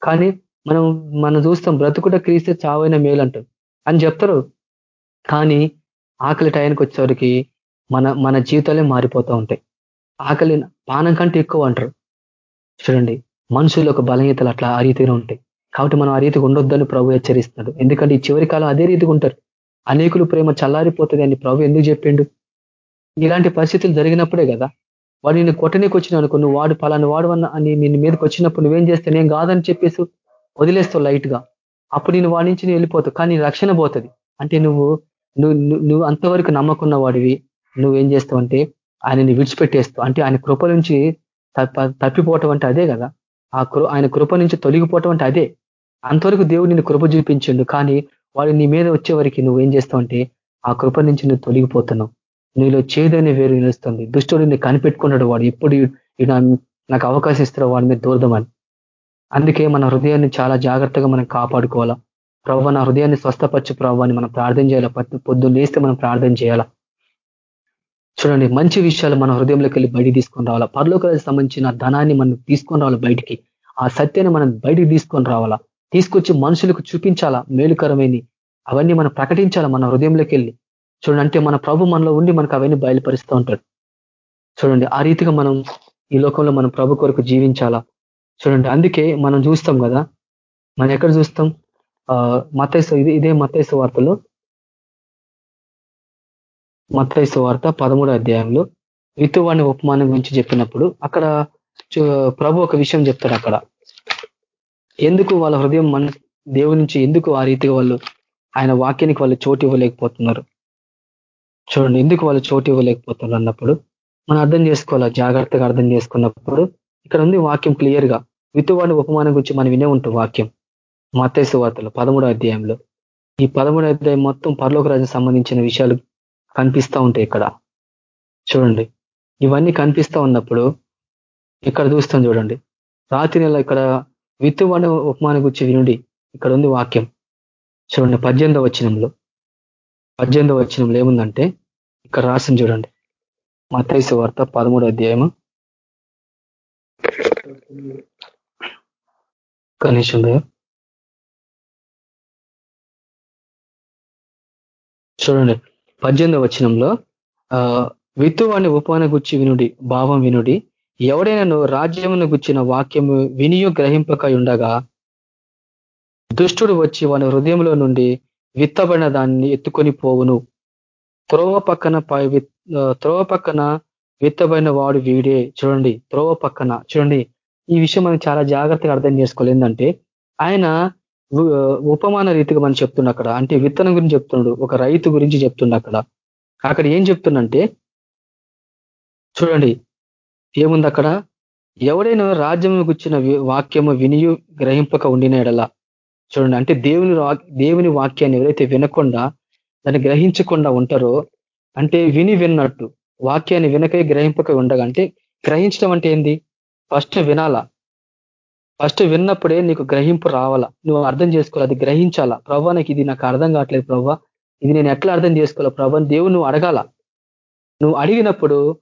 A: కానీ మనం మనం చూస్తాం బ్రతుకుట క్రీస్తే చావైన మేలు అంటాం అని చెప్తారు. కానీ ఆకలి టయానికి వచ్చేవారికి మన మన జీవితాలే మారిపోతూ ఉంటాయి. ఆకలి పానం కంటే ఎక్కువ అంటారు. చూడండి మనుషులు ఒక బలహీతలు అట్లా ఆ రీతిగా ఉంటాయి. కాబట్టి మనం ఆ రీతిగా ఉండొద్దని ప్రభు హెచ్చరిస్తున్నాడు. ఎందుకంటే ఈ చివరి కాలం అదే రీతిగా ఉంటారు. అనేకులు ప్రేమ చల్లారిపోతుంది అని ప్రభు ఎందుకు చెప్పిండు? ఇలాంటి పరిస్థితులు జరిగినప్పుడే కదా. వాడు నేను కొట్టనీకి వచ్చిన అనుకో నువ్వు వాడు పలాని వాడు అన్న అని నేను మీదకి వచ్చినప్పుడు నువ్వేం చేస్తే నేను కాదని చెప్పేసి వదిలేస్తావు లైట్గా అప్పుడు నేను వాడి నుంచి వెళ్ళిపోతావు. కానీ రక్షణ పోతుంది. అంటే నువ్వు నువ్వు నువ్వు అంతవరకు నమ్మకున్న వాడివి. నువ్వేం చేస్తావు అంటే ఆయనని విడిచిపెట్టేస్తావు. అంటే ఆయన కృప నుంచి తప్పిపోవటం అంటే అదే కదా. ఆ ఆయన కృప నుంచి తొలగిపోవటం అంటే అదే. అంతవరకు దేవుడు నిన్ను కృప చూపించిండు. కానీ వాడు నీ మీద వచ్చేవరకు నువ్వేం చేస్తావు అంటే ఆ కృప నుంచి నువ్వు తొలగిపోతున్నావు. నీలో చేదని వేరు నిలుస్తుంది. దుష్టుడు నీ కనిపెట్టుకున్నాడు వాడు. ఎప్పుడు నాకు అవకాశం ఇస్తారో వాడి మీద దూరదమని. అందుకే మన హృదయాన్ని చాలా జాగ్రత్తగా మనం కాపాడుకోవాలా. ప్రభు నా హృదయాన్ని స్వస్థపరచు ప్రభు అని మనం ప్రార్థన చేయాలా. పొద్దున్న లేస్తే మనం ప్రార్థన చేయాలా. చూడండి మంచి విషయాలు మన హృదయంలోకి వెళ్ళి బయటికి తీసుకొని రావాలా? పరలోకాలకు సంబంధించిన ధనాన్ని మనం తీసుకొని రావాలి బయటికి? ఆ సత్యాన్ని మనం బయటికి తీసుకొని రావాలా? తీసుకొచ్చి మనుషులకు చూపించాలా? మేలుకరమైన అవన్నీ మనం ప్రకటించాలా మన హృదయంలోకి వెళ్ళి? చూడండి అంటే మన ప్రభు మనలో ఉండి మనకు అవన్నీ బయలుపరుస్తూ ఉంటాడు. చూడండి ఆ రీతిగా మనం ఈ లోకంలో మనం ప్రభు కొరకు జీవించాలా? చూడండి అందుకే మనం చూస్తాం కదా? మనం ఎక్కడ చూస్తాం? మతైసు ఇదే ఇదే మతైసు వార్తలు మత్స్సు వార్త పదమూడు అధ్యాయంలో విత్తువాణి ఉపమానం గురించి చెప్పినప్పుడు అక్కడ ప్రభు ఒక విషయం చెప్తాడు అక్కడ. ఎందుకు వాళ్ళ హృదయం మన దేవుడి నుంచి ఎందుకు ఆ రీతిగా వాళ్ళు ఆయన వాక్యానికి వాళ్ళు చోటు ఇవ్వలేకపోతున్నారు? చూడండి ఎందుకు వాళ్ళు చోటు ఇవ్వలేకపోతున్నారు అన్నప్పుడు మనం అర్థం చేసుకోవాలా? జాగ్రత్తగా అర్థం చేసుకున్నప్పుడు ఇక్కడ ఉంది వాక్యం క్లియర్గా విత్తువాడి ఉపమానం గురించి మనం వినే ఉంటాం వాక్యం. మత్స్సు వార్తలు పదమూడో అధ్యాయంలో. ఈ పదమూడో అధ్యాయం మొత్తం పరలోక సంబంధించిన విషయాలు కనిపిస్తూ ఉంటాయి ఇక్కడ. చూడండి. ఇవన్నీ కనిపిస్తూ ఉన్నప్పుడు ఇక్కడ చూస్తాం చూడండి. రాత్రి నెల ఇక్కడ విత్తువాడి ఉపమాన గురించి వినుడి. ఇక్కడ ఉంది వాక్యం. చూడండి. పద్దెనిమిదవ వచనంలో. పద్దెనిమిదవ వచనంలో ఏముందంటే ఇక్కడ రాసింది చూడండి. మతైసు వార్త పదమూడు అధ్యాయము. కనీసం చూడండి. పద్దెనిమిదవ వచనంలో విత్తువాణి ఉపవాన గుచ్చి వినుడి భావం వినుడి. ఎవడైనా రాజ్యమును గుచ్చిన వాక్యము వినియు గ్రహింపక ఉండగా దుష్టుడు వచ్చి వాని హృదయంలో నుండి విత్తబడిన దాన్ని ఎత్తుకొని పోవును. త్రోవ పక్కన త్రోవ పక్కన విత్తబడిన వాడు వీడే. చూడండి త్రోవ పక్కన. చూడండి ఈ విషయం మనం చాలా జాగ్రత్తగా అర్థం చేసుకోవాలి. ఏంటంటే ఆయన ఉపమాన రీతిగా మనం చెప్తున్నా అక్కడ. అంటే విత్తనం గురించి చెప్తున్నాడు ఒక రైతు గురించి చెప్తుండ అక్కడ. అక్కడ ఏం చెప్తుండంటే చూడండి ఏముంది అక్కడ? ఎవడైనా రాజ్యం గుచ్చిన వాక్యము వినియు గ్రహింపక ఉండిన ఎడలా. చూడండి అంటే దేవుని దేవుని వాక్యాన్ని ఎవరైతే వినకుండా దాన్ని గ్రహించకుండా ఉంటారో అంటే విని విన్నట్టు వాక్యాన్ని వినకై గ్రహింపక ఉండగా అంటే గ్రహించడం అంటే ఏంది? ఫస్ట్ వినాలా? ఫస్ట్ విన్నప్పుడే నీకు గ్రహింపు రావాలా? నువ్వు అర్థం చేసుకోవాలి అది గ్రహించాలా? ప్రభా నాకు ఇది నాకు అర్థం కావట్లేదు ప్రభా. ఇది నేను ఎట్లా అర్థం చేసుకోవాలా ప్రభా దేవుడు నువ్వు అడగాల? నువ్వు అడిగినప్పుడు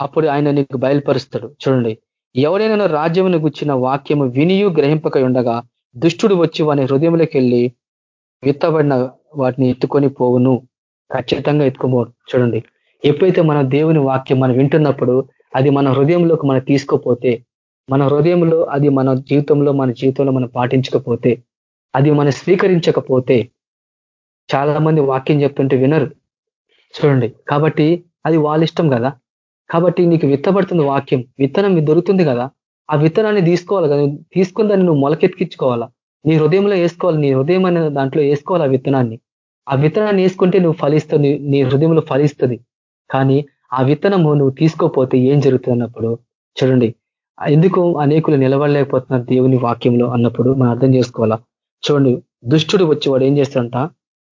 A: అప్పుడు ఆయన నీకు బయలుపరుస్తాడు. చూడండి. ఎవరైనా రాజ్యమును గుచ్చిన వాక్యము వినియు గ్రహింపక ఉండగా దుష్టుడు వచ్చి వాని హృదయంలోకి వెళ్ళి విత్తబడిన వాటిని ఎత్తుకొని పోవును. ఖచ్చితంగా ఎత్తుకోబోడు చూడండి. ఎప్పుడైతే మన దేవుని వాక్యం మనం వింటున్నప్పుడు అది మన హృదయంలోకి మనం తీసుకోపోతే మన హృదయంలో అది మన జీవితంలో మన జీవితంలో మనం పాటించకపోతే అది మనం స్వీకరించకపోతే చాలా మంది వాక్యం చెప్తుంటే వినరు. చూడండి కాబట్టి అది వాళ్ళ ఇష్టం కదా. కాబట్టి నీకు విత్తబడుతుంది వాక్యం విత్తనం దొరుకుతుంది కదా. ఆ విత్తనాన్ని తీసుకోవాలి కదా. తీసుకుని దాన్ని నువ్వు మొలకెత్తికించుకోవాలా నీ హృదయంలో వేసుకోవాలి నీ హృదయం అనే దాంట్లో వేసుకోవాలి ఆ విత్తనాన్ని. ఆ విత్తనాన్ని వేసుకుంటే నువ్వు ఫలిస్తుంది నీ హృదయంలో ఫలిస్తుంది. కానీ ఆ విత్తనము నువ్వు తీసుకోపోతే ఏం జరుగుతుంది అన్నప్పుడు? చూడండి ఎందుకు అనేకులు నిలబడలేకపోతున్నారు దేవుని వాక్యంలో అన్నప్పుడు మనం అర్థం చేసుకోవాలా? చూడండి దుష్టుడు వచ్చి వాడు ఏం చేస్తాడంట?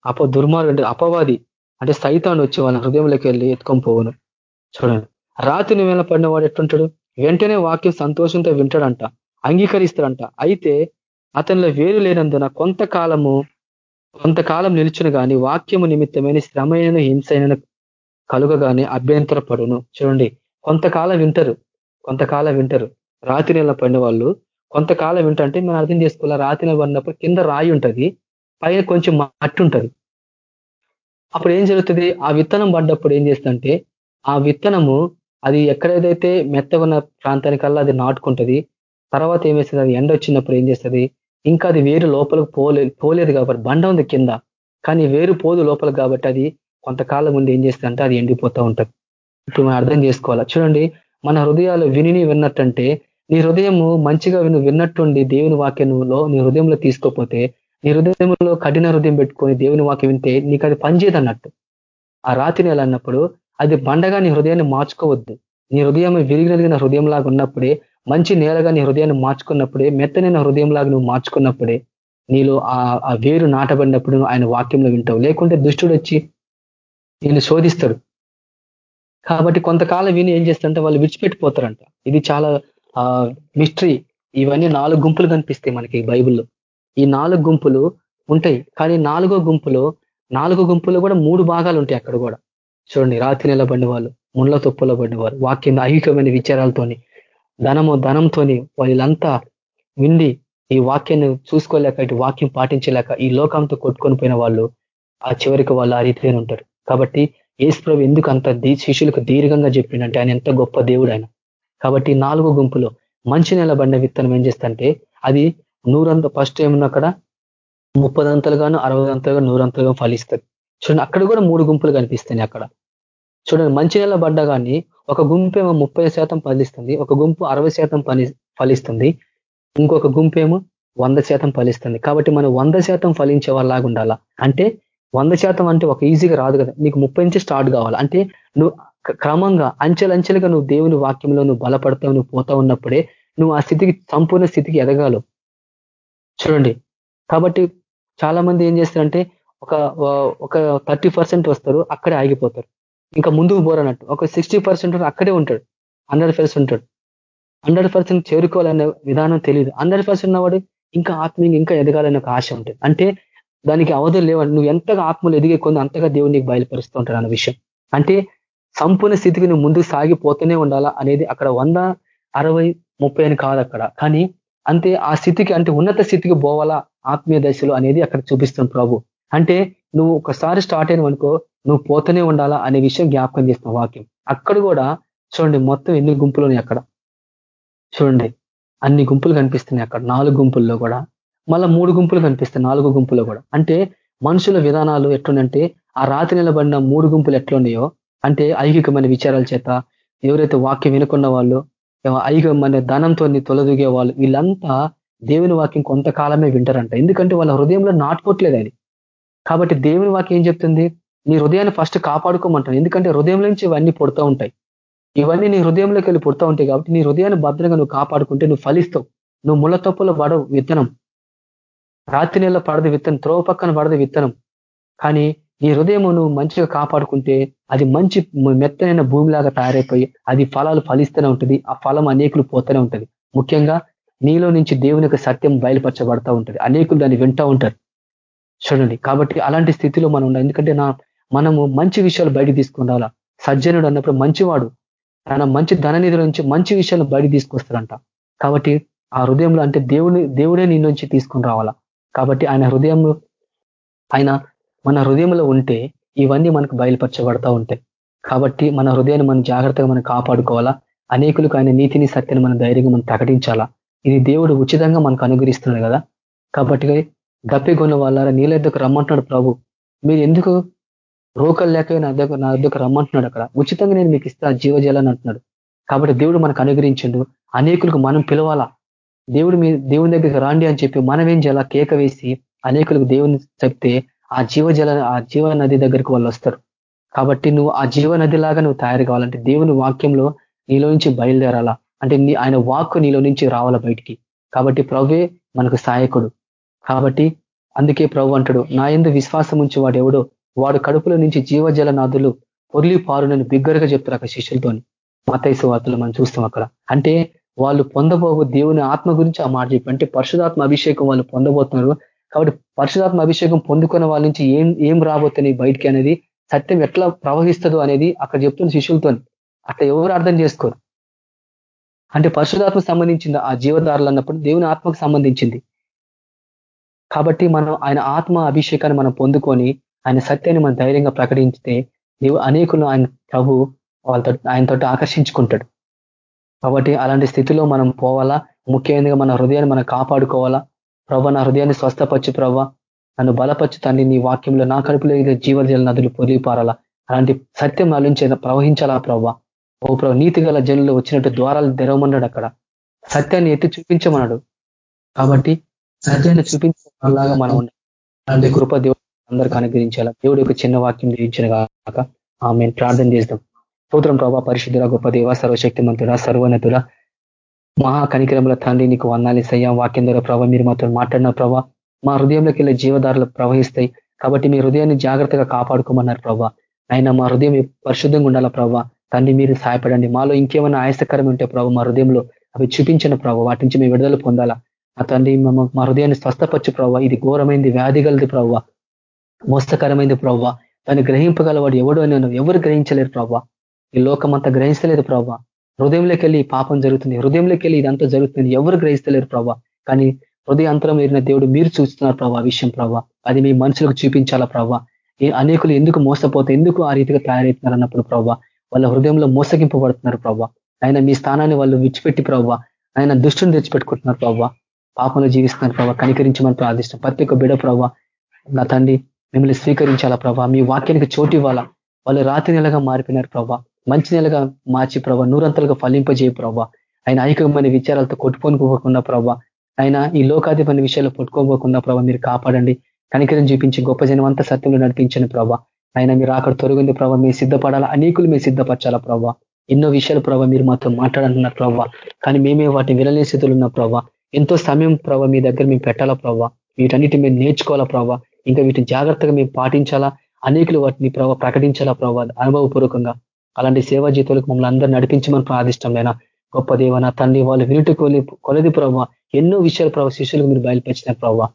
A: అప దుర్మార్గం అంటే అపవాది అంటే సైతాన్ని వచ్చి వాళ్ళ హృదయంలోకి వెళ్ళి ఎత్తుకొని పోవును. చూడండి రాత్రి వేళ పడిన వాడు ఎట్టుంటాడు వెంటనే వాక్యం సంతోషంతో వింటాడంట అంగీకరిస్తాడంట. అయితే అతనిలో వేరు లేనందున కొంతకాలము కొంతకాలం నిలుచును కానీ వాక్యము నిమిత్తమైన శ్రమైన హింసైన కలుగగానే అభ్యంతరపడును. చూడండి కొంతకాలం వింటారు. కొంతకాలం వింటారు. రాత్రి నెల పడిన వాళ్ళు కొంతకాలం వింటంటే మనం అర్థం చేసుకోవాలి రాత్రి నెల పడినప్పుడు కింద రాయి ఉంటుంది పైన కొంచెం మట్టి ఉంటుంది. అప్పుడు ఏం జరుగుతుంది ఆ విత్తనం పడ్డప్పుడు ఏం చేస్తుందంటే ఆ విత్తనము అది ఎక్కడేదైతే మెత్తగున్న ప్రాంతానికల్లా అది నాటుకుంటుంది తర్వాత ఏం చేస్తుంది అది ఎండ వచ్చినప్పుడు ఏం చేస్తుంది ఇంకా అది వేరు లోపలికి పోలే పోలేదు కాబట్టి బండ ఉంది కింద కానీ వేరు పోదు లోపలికి కాబట్టి అది కొంతకాలం ముందు ఏం చేస్తుందంటే అది ఎండిపోతూ ఉంటుంది. ఇప్పుడు మనం అర్థం చేసుకోవాలా. చూడండి మన హృదయాలు వినిని విన్నట్టంటే నీ హృదయము మంచిగా విను విన్నట్టుండి దేవుని వాక్యంలో నీ హృదయంలో తీసుకోపోతే నీ హృదయంలో కఠిన హృదయం పెట్టుకొని దేవుని వాక్యం వింటే నీకు అది పనిచేయదన్నట్టు. ఆ రాత్రి నెల అన్నప్పుడు అది బండగా నీ హృదయాన్ని మార్చుకోవద్దు. నీ హృదయం విరిగినదిగిన హృదయంలాగా ఉన్నప్పుడే మంచి నేలగా నీ హృదయాన్ని మార్చుకున్నప్పుడే మెత్తనైన హృదయంలాగా నువ్వు మార్చుకున్నప్పుడే నీలో ఆ వేరు నాటబడినప్పుడు ఆయన వాక్యంలో వింటావు. లేకుంటే దుష్టుడు వచ్చి నేను శోధిస్తాడు. కాబట్టి కొంతకాలం విని ఏం చేస్తారంటే వాళ్ళు విడిచిపెట్టిపోతారంట. ఇది చాలా మిస్టరీ ఇవన్నీ నాలుగు గుంపులు కనిపిస్తాయి మనకి బైబిల్లో. ఈ నాలుగు గుంపులు ఉంటాయి. కానీ నాలుగో గుంపులో నాలుగో గుంపులో కూడా మూడు భాగాలు ఉంటాయి అక్కడ కూడా. చూడండి రాత్రి నిలబడిన వాళ్ళు ముళ్ళ తొప్పులో పడిన వారు వాక్యం ఐహికమైన విచారాలతోని ధనము ధనంతోని వాళ్ళంతా విండి ఈ వాక్యాన్ని చూసుకోలేక ఇటు వాక్యం పాటించలేక ఈ లోకంతో కొట్టుకొని పోయిన వాళ్ళు ఆ చివరికి వాళ్ళు ఆ రీతిగానే ఉంటారు. కాబట్టి ఏసుప్రభు ఎందుకు అంత శిష్యులకు దీర్ఘంగా చెప్పిండంటే ఆయన ఎంత గొప్ప దేవుడు ఆయన కాబట్టి నాలుగు గుంపులో మంచి నిలబడిన విత్తనం ఏం చేస్తంటే అది నూరంత ఫస్ట్ ఏమున్నా అక్కడ ముప్పదంతలుగాను అరవదంతలుగా నూరంతలుగా ఫలిస్తుంది. చూడండి అక్కడ కూడా మూడు గుంపులు కనిపిస్తాయి అక్కడ. చూడండి మంచి నెల పడ్డా కానీ ఒక గుంపు ఏమో ముప్పై శాతం ఫలిస్తుంది ఒక గుంపు అరవై శాతం ఫలిస్తుంది ఇంకొక గుంపు ఏమో వంద శాతం ఫలిస్తుంది. కాబట్టి మనం వంద శాతం ఫలించే వాళ్ళలాగా ఉండాలా? అంటే వంద శాతం అంటే ఒక ఈజీగా రాదు కదా. నీకు ముప్పై నుంచి స్టార్ట్ కావాలి. అంటే నువ్వు క్రమంగా అంచెలంచెలుగా నువ్వు దేవుని వాక్యంలో నువ్వు బలపడతావు నువ్వు పోతా ఉన్నప్పుడే నువ్వు ఆ స్థితికి సంపూర్ణ స్థితికి ఎదగాలు. చూడండి. కాబట్టి చాలా మంది ఏం చేస్తారంటే ఒక ఒక థర్టీ వస్తారు అక్కడే ఆగిపోతారు. ఇంకా ముందుకు పోరన్నట్టు. ఒక సిక్స్టీ పర్సెంట్ అక్కడే ఉంటాడు. హండ్రెడ్ పర్సెంట్ ఉంటాడు. హండ్రెడ్ పర్సెంట్ చేరుకోవాలనే విధానం తెలియదు హండ్రెడ్ పర్సెంట్ ఉన్నవాడు ఇంకా ఆత్మీయంగా ఇంకా ఎదగాలనే ఒక ఆశ ఉంటుంది. అంటే దానికి అవధులు లేవండి నువ్వు ఎంతగా ఆత్మలు ఎదిగే కొంది అంతగా దేవుడు నీకు బయలుపరుస్తూ ఉంటాడు అన్న విషయం. అంటే సంపూర్ణ స్థితికి నువ్వు ముందుకు సాగిపోతూనే ఉండాలా అనేది అక్కడ వంద అరవై ముప్పై అని కాదు అక్కడ. కానీ అంతే ఆ స్థితికి అంటే ఉన్నత స్థితికి పోవాలా ఆత్మీయ దశలు అనేది అక్కడ చూపిస్తుంది ప్రభు. అంటే నువ్వు ఒకసారి స్టార్ట్ అయిన అనుకో నువ్వు పోతూనే ఉండాలా అనే విషయం జ్ఞాపకం చేస్తున్న వాక్యం. అక్కడ కూడా చూడండి మొత్తం ఎన్ని గుంపులు అక్కడ. చూడండి అన్ని గుంపులు కనిపిస్తున్నాయి అక్కడ. నాలుగు గుంపుల్లో కూడా. మళ్ళా మూడు గుంపులు కనిపిస్తాయి నాలుగు గుంపులు కూడా. అంటే మనుషుల విధానాలు ఎట్లుందంటే ఆ రాత్రి నిలబడిన మూడు గుంపులు ఎట్లున్నాయో అంటే ఐహికమైన విచారాల చేత ఎవరైతే వాక్యం వినుకున్న వాళ్ళు ఐహికమైన ధనంతో తొలదిగే వాళ్ళు వీళ్ళంతా దేవుని వాక్యం కొంతకాలమే వింటారంట. ఎందుకంటే వాళ్ళ హృదయంలో నాటుకోవట్లేదు అది. కాబట్టి దేవుని వాక్యం ఏం చెప్తుంది? నీ హృదయాన్ని ఫస్ట్ కాపాడుకోమంటాను. ఎందుకంటే హృదయం నుంచి ఇవన్నీ పుడతా ఉంటాయి. ఇవన్నీ నీ హృదయంలోకి వెళ్ళి పుడతా ఉంటాయి కాబట్టి నీ హృదయాన్ని భద్రంగా నువ్వు కాపాడుకుంటే నువ్వు ఫలిస్తావు. నువ్వు ముళ్ళ తప్పులో పడవు విత్తనం. రాత్రి నెల పడదు విత్తనం త్రోవ పక్కన పడదు విత్తనం. కానీ నీ హృదయం నువ్వు మంచిగా కాపాడుకుంటే అది మంచి మెత్తనైన భూమిలాగా తయారైపోయి అది ఫలాలు ఫలిస్తూనే ఉంటుంది ఆ ఫలం అనేకులు పోతూనే ఉంటుంది. ముఖ్యంగా నీలో నుంచి దేవుని సత్యం బయలుపరచబడతా ఉంటుంది. అనేకులు దాన్ని వింటూ ఉంటారు. చూడండి కాబట్టి అలాంటి స్థితిలో మనం ఉండాలి. ఎందుకంటే నా మనము మంచి విషయాలు బయట తీసుకుని సజ్జనుడు అన్నప్పుడు మంచివాడు. తన మంచి ధననిధుల నుంచి మంచి విషయాలు బయట తీసుకొస్తారంట కాబట్టి ఆ హృదయంలో అంటే దేవుని దేవుడే నీ నుంచి తీసుకొని రావాలా? కాబట్టి ఆయన హృదయంలో ఆయన మన హృదయంలో ఉంటే ఇవన్నీ మనకు బయలుపరచబడతా ఉంటాయి. కాబట్టి మన హృదయాన్ని మనం జాగ్రత్తగా మనం కాపాడుకోవాలా? అనేకులకు ఆయన నీతిని సత్యాన్ని మన ధైర్యంగా మనం ప్రకటించాలా? ఇది దేవుడు ఉచితంగా మనకు అనుగ్రహిస్తున్నాడు కదా? కాబట్టి గప్పిగొన్న వాళ్ళ నీళ్ళెద్దకు రమ్మంటున్నాడు ప్రభు. మీరు ఎందుకు రోకలు లేక నా దగ్గర నా దగ్గర రమ్మంటున్నాడు అక్కడ? ఉచితంగా నేను మీకు ఇస్తా జీవజాలని అంటున్నాడు. కాబట్టి దేవుడు మనకు అనుగ్రహించండు. అనేకులకు మనం పిలవాలా? దేవుడు మీ దేవుని దగ్గరికి రాండి అని చెప్పి మనం ఏం చేయాలా? కేక వేసి అనేకులకు దేవుని చెప్తే ఆ జీవజల ఆ జీవ నది దగ్గరికి వాళ్ళు వస్తారు. కాబట్టి నువ్వు ఆ జీవ నది లాగా నువ్వు తయారు కావాలంటే దేవుని వాక్యంలో నీలో నుంచి బయలుదేరాలా? అంటే నీ ఆయన వాక్కు నీలో నుంచి రావాలా బయటికి? కాబట్టి ప్రవ్వే మనకు సహాయకుడు. కాబట్టి అందుకే ప్రభు అంటాడు నా ఎందు విశ్వాసం ఉంచి వాడు ఎవడో? వాడు కడుపులో నుంచి జీవజల నాదులు పొర్లి పారునని బిగ్గరగా చెప్తారు అక్కడ శిష్యులతోని. మతైసు వార్తలు మనం చూస్తాం అక్కడ. అంటే వాళ్ళు పొందబోగు దేవుని ఆత్మ గురించి ఆ మాట చెప్పి అంటే పరిశుధాత్మ అభిషేకం వాళ్ళు పొందబోతున్నారు. కాబట్టి పరిశుధాత్మ అభిషేకం పొందుకున్న వాళ్ళ నుంచి ఏం ఏం రాబోతున్నాయి బయటికి అనేది సత్యం ఎట్లా ప్రవహిస్తుందో అనేది అక్కడ చెప్తున్న శిష్యులతో అట్లా ఎవరు అర్థం చేసుకోరు. అంటే పరశుధాత్మ సంబంధించింది ఆ జీవదారులు అన్నప్పుడు దేవుని ఆత్మకు సంబంధించింది. కాబట్టి మనం ఆయన ఆత్మ అభిషేకాన్ని మనం పొందుకొని ఆయన సత్యాన్ని మనం ధైర్యంగా ప్రకటించితే అనేకులు ఆయన ప్రభు వాళ్ళతో ఆయనతో ఆకర్షించుకుంటాడు. కాబట్టి అలాంటి స్థితిలో మనం పోవాలా? ముఖ్యంగా మన హృదయాన్ని మనం కాపాడుకోవాలా? ప్రభ నా హృదయాన్ని స్వస్థపచ్చు ప్రభ. నన్ను బలపచ్చు తండ్రి నీ వాక్యంలో నా కడుపులో జీవజల నదులు పొలిపారాలా అలాంటి సత్యం నా నుంచి ప్రవహించాలా ప్రభ? ఓ ప్రభు నీతి గల జనులు వచ్చినట్టు ద్వారాలు తెరవమన్నాడు అక్కడ. సత్యాన్ని ఎత్తి చూపించమన్నాడు. కాబట్టి సత్యాన్ని చూపించలాగా మనం ఉండాలి. కృప దేవుడు అందరికీ అనుగ్రహించాలా? దేవుడు యొక్క చిన్న వాక్యం జీవించిన కాక ఆమె ప్రార్థన చేస్తాం స్తోత్రం ప్రభా పరిశుద్ధుల గొప్ప దేవ సర్వశక్తిమంతుడ సర్వోన్నతుడ. మహా కనికరముల తండ్రి నీకు వందాలి సయ్యా వాక్యం ద్వారా ప్రభావ మీరు మాతో మాట్లాడిన ప్రభావ మా హృదయంలోకి వెళ్ళే జీవధారలు ప్రవహిస్తాయి. కాబట్టి మీ హృదయాన్ని జాగ్రత్తగా కాపాడుకోమన్నారు ప్రభా. ఆయన మా హృదయం పరిశుద్ధంగా ఉండాలా ప్రభావ తండ్రి మీరు సహాయపడండి. మాలో ఇంకేమైనా ఆయాసకరం ఉంటే ప్రభావ మా హృదయంలో అవి చూపించిన ప్రభావ వాటి నుంచి మేము విడుదల పొందాలా. ఆ తండ్రి మా హృదయాన్ని స్వస్థపచ్చు ప్రభావ ఇది ఘోరమైంది వ్యాధి గలది ప్రభావ మోస్తకరమైంది ప్రభావ దాన్ని గ్రహింపగలవాడు ఎవడు అని ఎవరు గ్రహించలేరు ప్రభావ ఈ లోకం అంతా గ్రహిస్తలేదు ప్రభావ హృదయంలోకి వెళ్ళి పాపం జరుగుతుంది. హృదయంలోకి వెళ్ళి ఇదంతా జరుగుతుంది. ఎవరు గ్రహిస్తలేరు ప్రభావ కానీ హృదయ అంతరం ఏరిన దేవుడు మీరు చూస్తున్నారు ప్రభావ విషయం ప్రభావ అది మీ మనుషులకు చూపించాలా ప్రభావ ఈ అనేకులు ఎందుకు మోసపోతే ఎందుకు ఆ రీతిగా తయారవుతున్నారు అన్నప్పుడు వాళ్ళ హృదయంలో మోసగింపబడుతున్నారు ప్రభావ ఆయన మీ స్థానాన్ని వాళ్ళు విడిచిపెట్టి ప్రభావ ఆయన దుష్టుని తెచ్చిపెట్టుకుంటున్నారు ప్రభావ పాపంలో జీవిస్తున్నారు ప్రభావ కనికరించమని ప్రార్థిస్తాం ప్రతి ఒక్క బిడ ప్రభావ నా తండ్రి మిమ్మల్ని స్వీకరించాలా ప్రభావ మీ వాక్యానికి చోటు ఇవ్వాలా. వాళ్ళు రాత్రి నెలగా మారిపోయినారు ప్రభావ మంచి నెలగా మార్చి ప్రభావ నూరంతలుగా ఫలింపజేయ ప్రభావ ఆయన ఐకమైన విచారాలతో కొట్టుకోనుకోకుండా ప్రభావ ఆయన ఈ లోకాధిపతి విషయాలు పట్టుకోబోకుండా ప్రభావ మీరు కాపాడండి. కనికరం చూపించి గొప్ప జనం అంతా సత్యంలో నడిపించండి ప్రభావ ఆయన మీరు అక్కడ తొలగింది ప్రభావ మీరు సిద్ధపడాలా? అనేకులు మీరు సిద్ధపరచాలా ప్రభావ ఎన్నో విషయాలు ప్రభావ మీరు మాతో మాట్లాడంటున్నారు ప్రభావ కానీ మేమే వాటిని వినలేని స్థితులు ఉన్న ప్రభావ ఎంతో సమయం ప్రభావ మీ దగ్గర మేము పెట్టాలా ప్రభావ వీటన్నిటి మేము నేర్చుకోవాలా ప్రభావ ఇంకా వీటిని జాగ్రత్తగా మేము పాటించాలా? అనేకులు వాటిని ప్రభావ ప్రకటించాలా ప్రభావ అనుభవపూర్వకంగా? అలాంటి సేవా జీతాలకు మమ్మల్ని అందరూ నడిపించమని ప్రార్థిష్టమైన గొప్ప దేవన తండ్రి వాళ్ళు వినుటి కొలి కొలది ప్రభావ ఎన్నో విషయాలు ప్రభావ శిష్యులకు మీరు బయలుపరిచిన ప్రభావ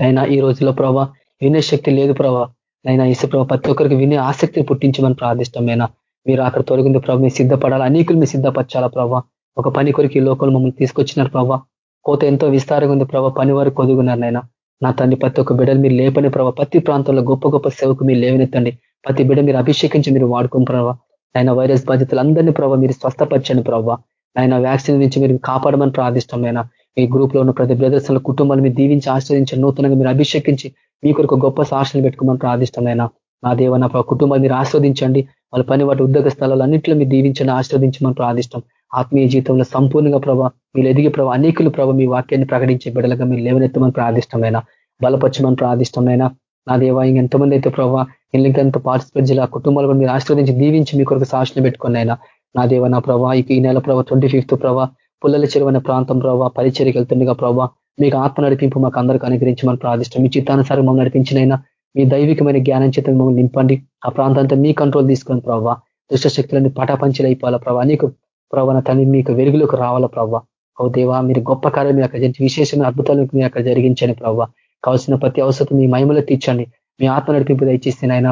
A: అయినా ఈ రోజుల్లో ప్రభావ వినే శక్తి లేదు ప్రభావ అయినా ఇసు ప్రభావ ప్రతి ఒక్కరికి వినే ఆసక్తిని పుట్టించమని ప్రార్థిష్టమైనా మీరు అక్కడ తొలగింది ప్రభావ మీరు సిద్ధపడాలి అనేకులు మీరు సిద్ధపరచాలా ప్రభావ ఒక పని కొరికి లోకలు మమ్మల్ని తీసుకొచ్చినారు ప్రభావ కోత ఎంతో విస్తారంగా ఉంది ప్రభావ పని వారు కొదుగున్నారు నాయన. నా తండ్రి ప్రతి ఒక్క బిడ్డలు మీరు లేపని ప్రభావ ప్రతి ప్రాంతంలో గొప్ప గొప్ప సేవకు మీరు లేవనెత్తండి. ప్రతి బిడ్డ మీరు అభిషేకించి మీరు వాడుకుని ప్రభావ ఆయన వైరస్ బాధితులందరినీ ప్రభావ మీరు స్వస్థపరచండి ప్రభావ ఆయన వ్యాక్సిన్ నుంచి మీరు కాపాడమని ప్రార్థిష్టమైన ఈ గ్రూప్లో ఉన్న ప్రతి బ్రదర్స్ కుటుంబాలు మీరు దీవించి ఆశ్రయించి నూతనంగా మీరు అభిషేకించి మీ కొరకు గొప్ప సాక్షులు పెట్టుకోమని ప్రార్థిష్టమైన నా దేవ నా కుటుంబాన్ని మీరు ఆస్వాదించండి. వాళ్ళ పని వాటి ఉద్యోగ స్థలాలు అన్నింటిలో మీరు దీవించండి ఆస్వాదించమని ప్రార్థిష్టం ఆత్మీయ జీవితంలో సంపూర్ణంగా ప్రభావ మీరు ఎదిగే ప్రభావ అనేకులు ప్రభావ మీ వాక్యాన్ని ప్రకటించే బిడలుగా మీరు లేవనెత్తమని ప్రార్థిష్టమైన బలపరచమని ప్రార్థిష్టమైన నా దేవ ఎంతమంది అయితే ప్రభావ ఇంకెంత పార్టిసిపేట్ చేయాలి కుటుంబాలు కూడా మీరు ఆశీర్వదించి దీవించి మీ కొరకు సాక్షులు పెట్టుకుని అయినా నా దేవ నా ప్రభా ఈ నెల ప్రభావ ట్వంటీ ఫిఫ్త్ ప్రభావ పుల్లల చెరువైన ప్రాంతం ప్రభావ పరిచర్కి వెళ్తుండగా ప్రభావ మీకు ఆత్మ నడిపింపు మాకు అందరికీ అనుగ్రహించమని ప్రార్థిష్టం. మీ చిత్తానుసారం మమ్మల్ని నడిపించినైనా మీ దైవికమైన జ్ఞానం చేత మమ్మల్ని నింపండి. ఆ ప్రాంతాంతా మీ కంట్రోల్ తీసుకుని ప్రభావ దుష్ట శక్తులన్నీ పటాపంచలు అయిపోవాలా ప్రభావ నీకు ప్రభావ తల్లి మీకు వెలుగులోకి రావాలా ప్రభావ ఓ దేవా మీరు గొప్ప కార్యం మీరు అక్కడ విశేషమైన అద్భుతాలు మీరు అక్కడ జరిగించండి ప్రభావ కావాల్సిన ప్రతి అవసరం మీ మహిమలో తీర్చండి. మీ ఆత్మ నడిపింపు దయచేస్తే ఆయన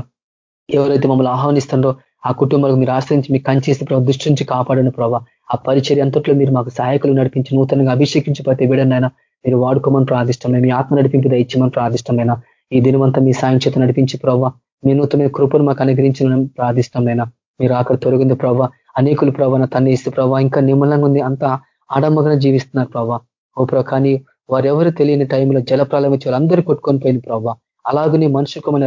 A: ఎవరైతే మమ్మల్ని ఆహ్వానిస్తుందో ఆ కుటుంబాలకు మీరు ఆశ్రయించి మీకు కంచేసి ప్రభావ దృష్టి నుంచి కాపాడను ప్రభావ ఆ పరిచర్య అంతట్లో మీరు మాకు సహాయకులు నడిపించి నూతనంగా అభిషేకించి ప్రతి బిడనైనా మీరు వాడుకోమని ప్రార్థిష్టమైన మీ ఆత్మ నడిపింపు దయచేయమని ప్రార్థిష్టమైన ఈ దినమంతా మీ సాయం చేత నడిపించి ప్రభావ మీ నూతన కృపను మాకు అనుగ్రహించిన ప్రార్థిష్టమైన మీరు అక్కడ తొలగింది ప్రభావ అనేకులు ప్రభావ తన్ని ఇస్తే ప్రభావ ఇంకా నిమ్మలంగా ఉంది. అంత ఆడంబగా జీవిస్తున్నారు ప్రభావ ఓ ప్రభావ కానీ వారెవరు తెలియని టైంలో జలప్రాలం వచ్చి వాళ్ళందరూ కొట్టుకొని పోయిన ప్రభావ అలాగనే మనుషులకు మన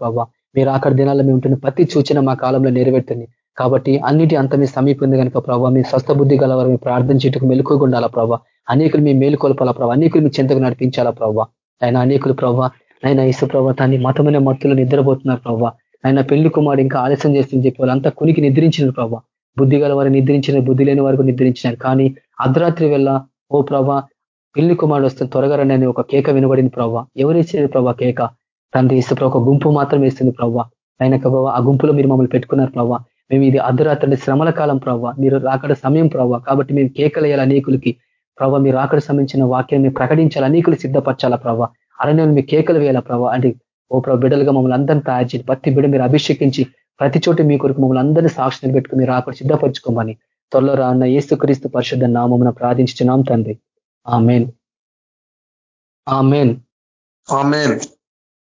A: ప్రభావ మీరు ఆఖరి దినాల్లో మేము ఉంటున్న ప్రతి సూచన మా కాలంలో నెరవేరుతుంది. కాబట్టి అన్నిటి అంత మీ సమీపంది కనుక ప్రభావ మీ స్వస్థ బుద్ధి గలవారు మీ ప్రార్థించేటకు మెలుకోగా ఉండాలా ప్రభావ అనేకులు మీ మేలుకొల్పాలా ప్రభావ అనేకులు మీ చింతకు నడిపించాలా ప్రభావ ఆయన అనేకులు ప్రభావ ఆయన ఇసు ప్రభావ తాన్ని మతమైన మత్తులు నిద్రపోతున్నారు ప్రభావ ఆయన పెళ్ళి కుమారుడు ఇంకా ఆలస్యం చేస్తుంది చెప్పి వాళ్ళంతా కునికి నిద్రించిన ప్రభావ బుద్ధి గల వారు నిద్రించిన బుద్ధి లేని వారికి నిద్రించినారు. కానీ అర్ధరాత్రి వెళ్ళ ఓ ప్రభా పెళ్ళి కుమారుడు వస్తే త్వరగా రండి ఒక కేక వినబడింది ప్రభావ ఎవరిచ్చేది ప్రభా కేక? తండ్రి ఇస్తే ఒక గుంపు మాత్రం వేస్తుంది ప్రభావ ఆయన ప్రభావ ఆ గుంపులో మీరు మమ్మల్ని పెట్టుకున్నారు ప్రభావ మేము ఇది అర్ధరాత్రి శ్రమల కాలం ప్రభావ మీరు రాకడ సమయం ప్రభావ కాబట్టి మేము కేకలేయాలి అనేకులకి. ప్రభావ మీరు రాకడ సంబంధించిన వాక్యాన్ని ప్రకటించాలి అనేకులు సిద్ధపరచాలా ప్రభావ అరణ్యాలు మీ కేకలు వేయాలా ప్రభావ అంటే ఓ ప్రభు బిడ్డలుగా మమ్మల్ని అందరినీ తయారు చేసి ప్రతి బిడ్డ మీరు అభిషేకించి ప్రతి చోట మీ కొరకు మమ్మల్ని అందరినీ సాక్షిని పెట్టుకుని మీరు రాకడ సిద్ధపరచుకోమని. త్వరలో రాన్న ఏసుక్రీస్తు పరిశుద్ధ నామమున ప్రార్థించున్నాం తండ్రి. ఆమెన్. ఆమెన్.
C: ఆమెన్.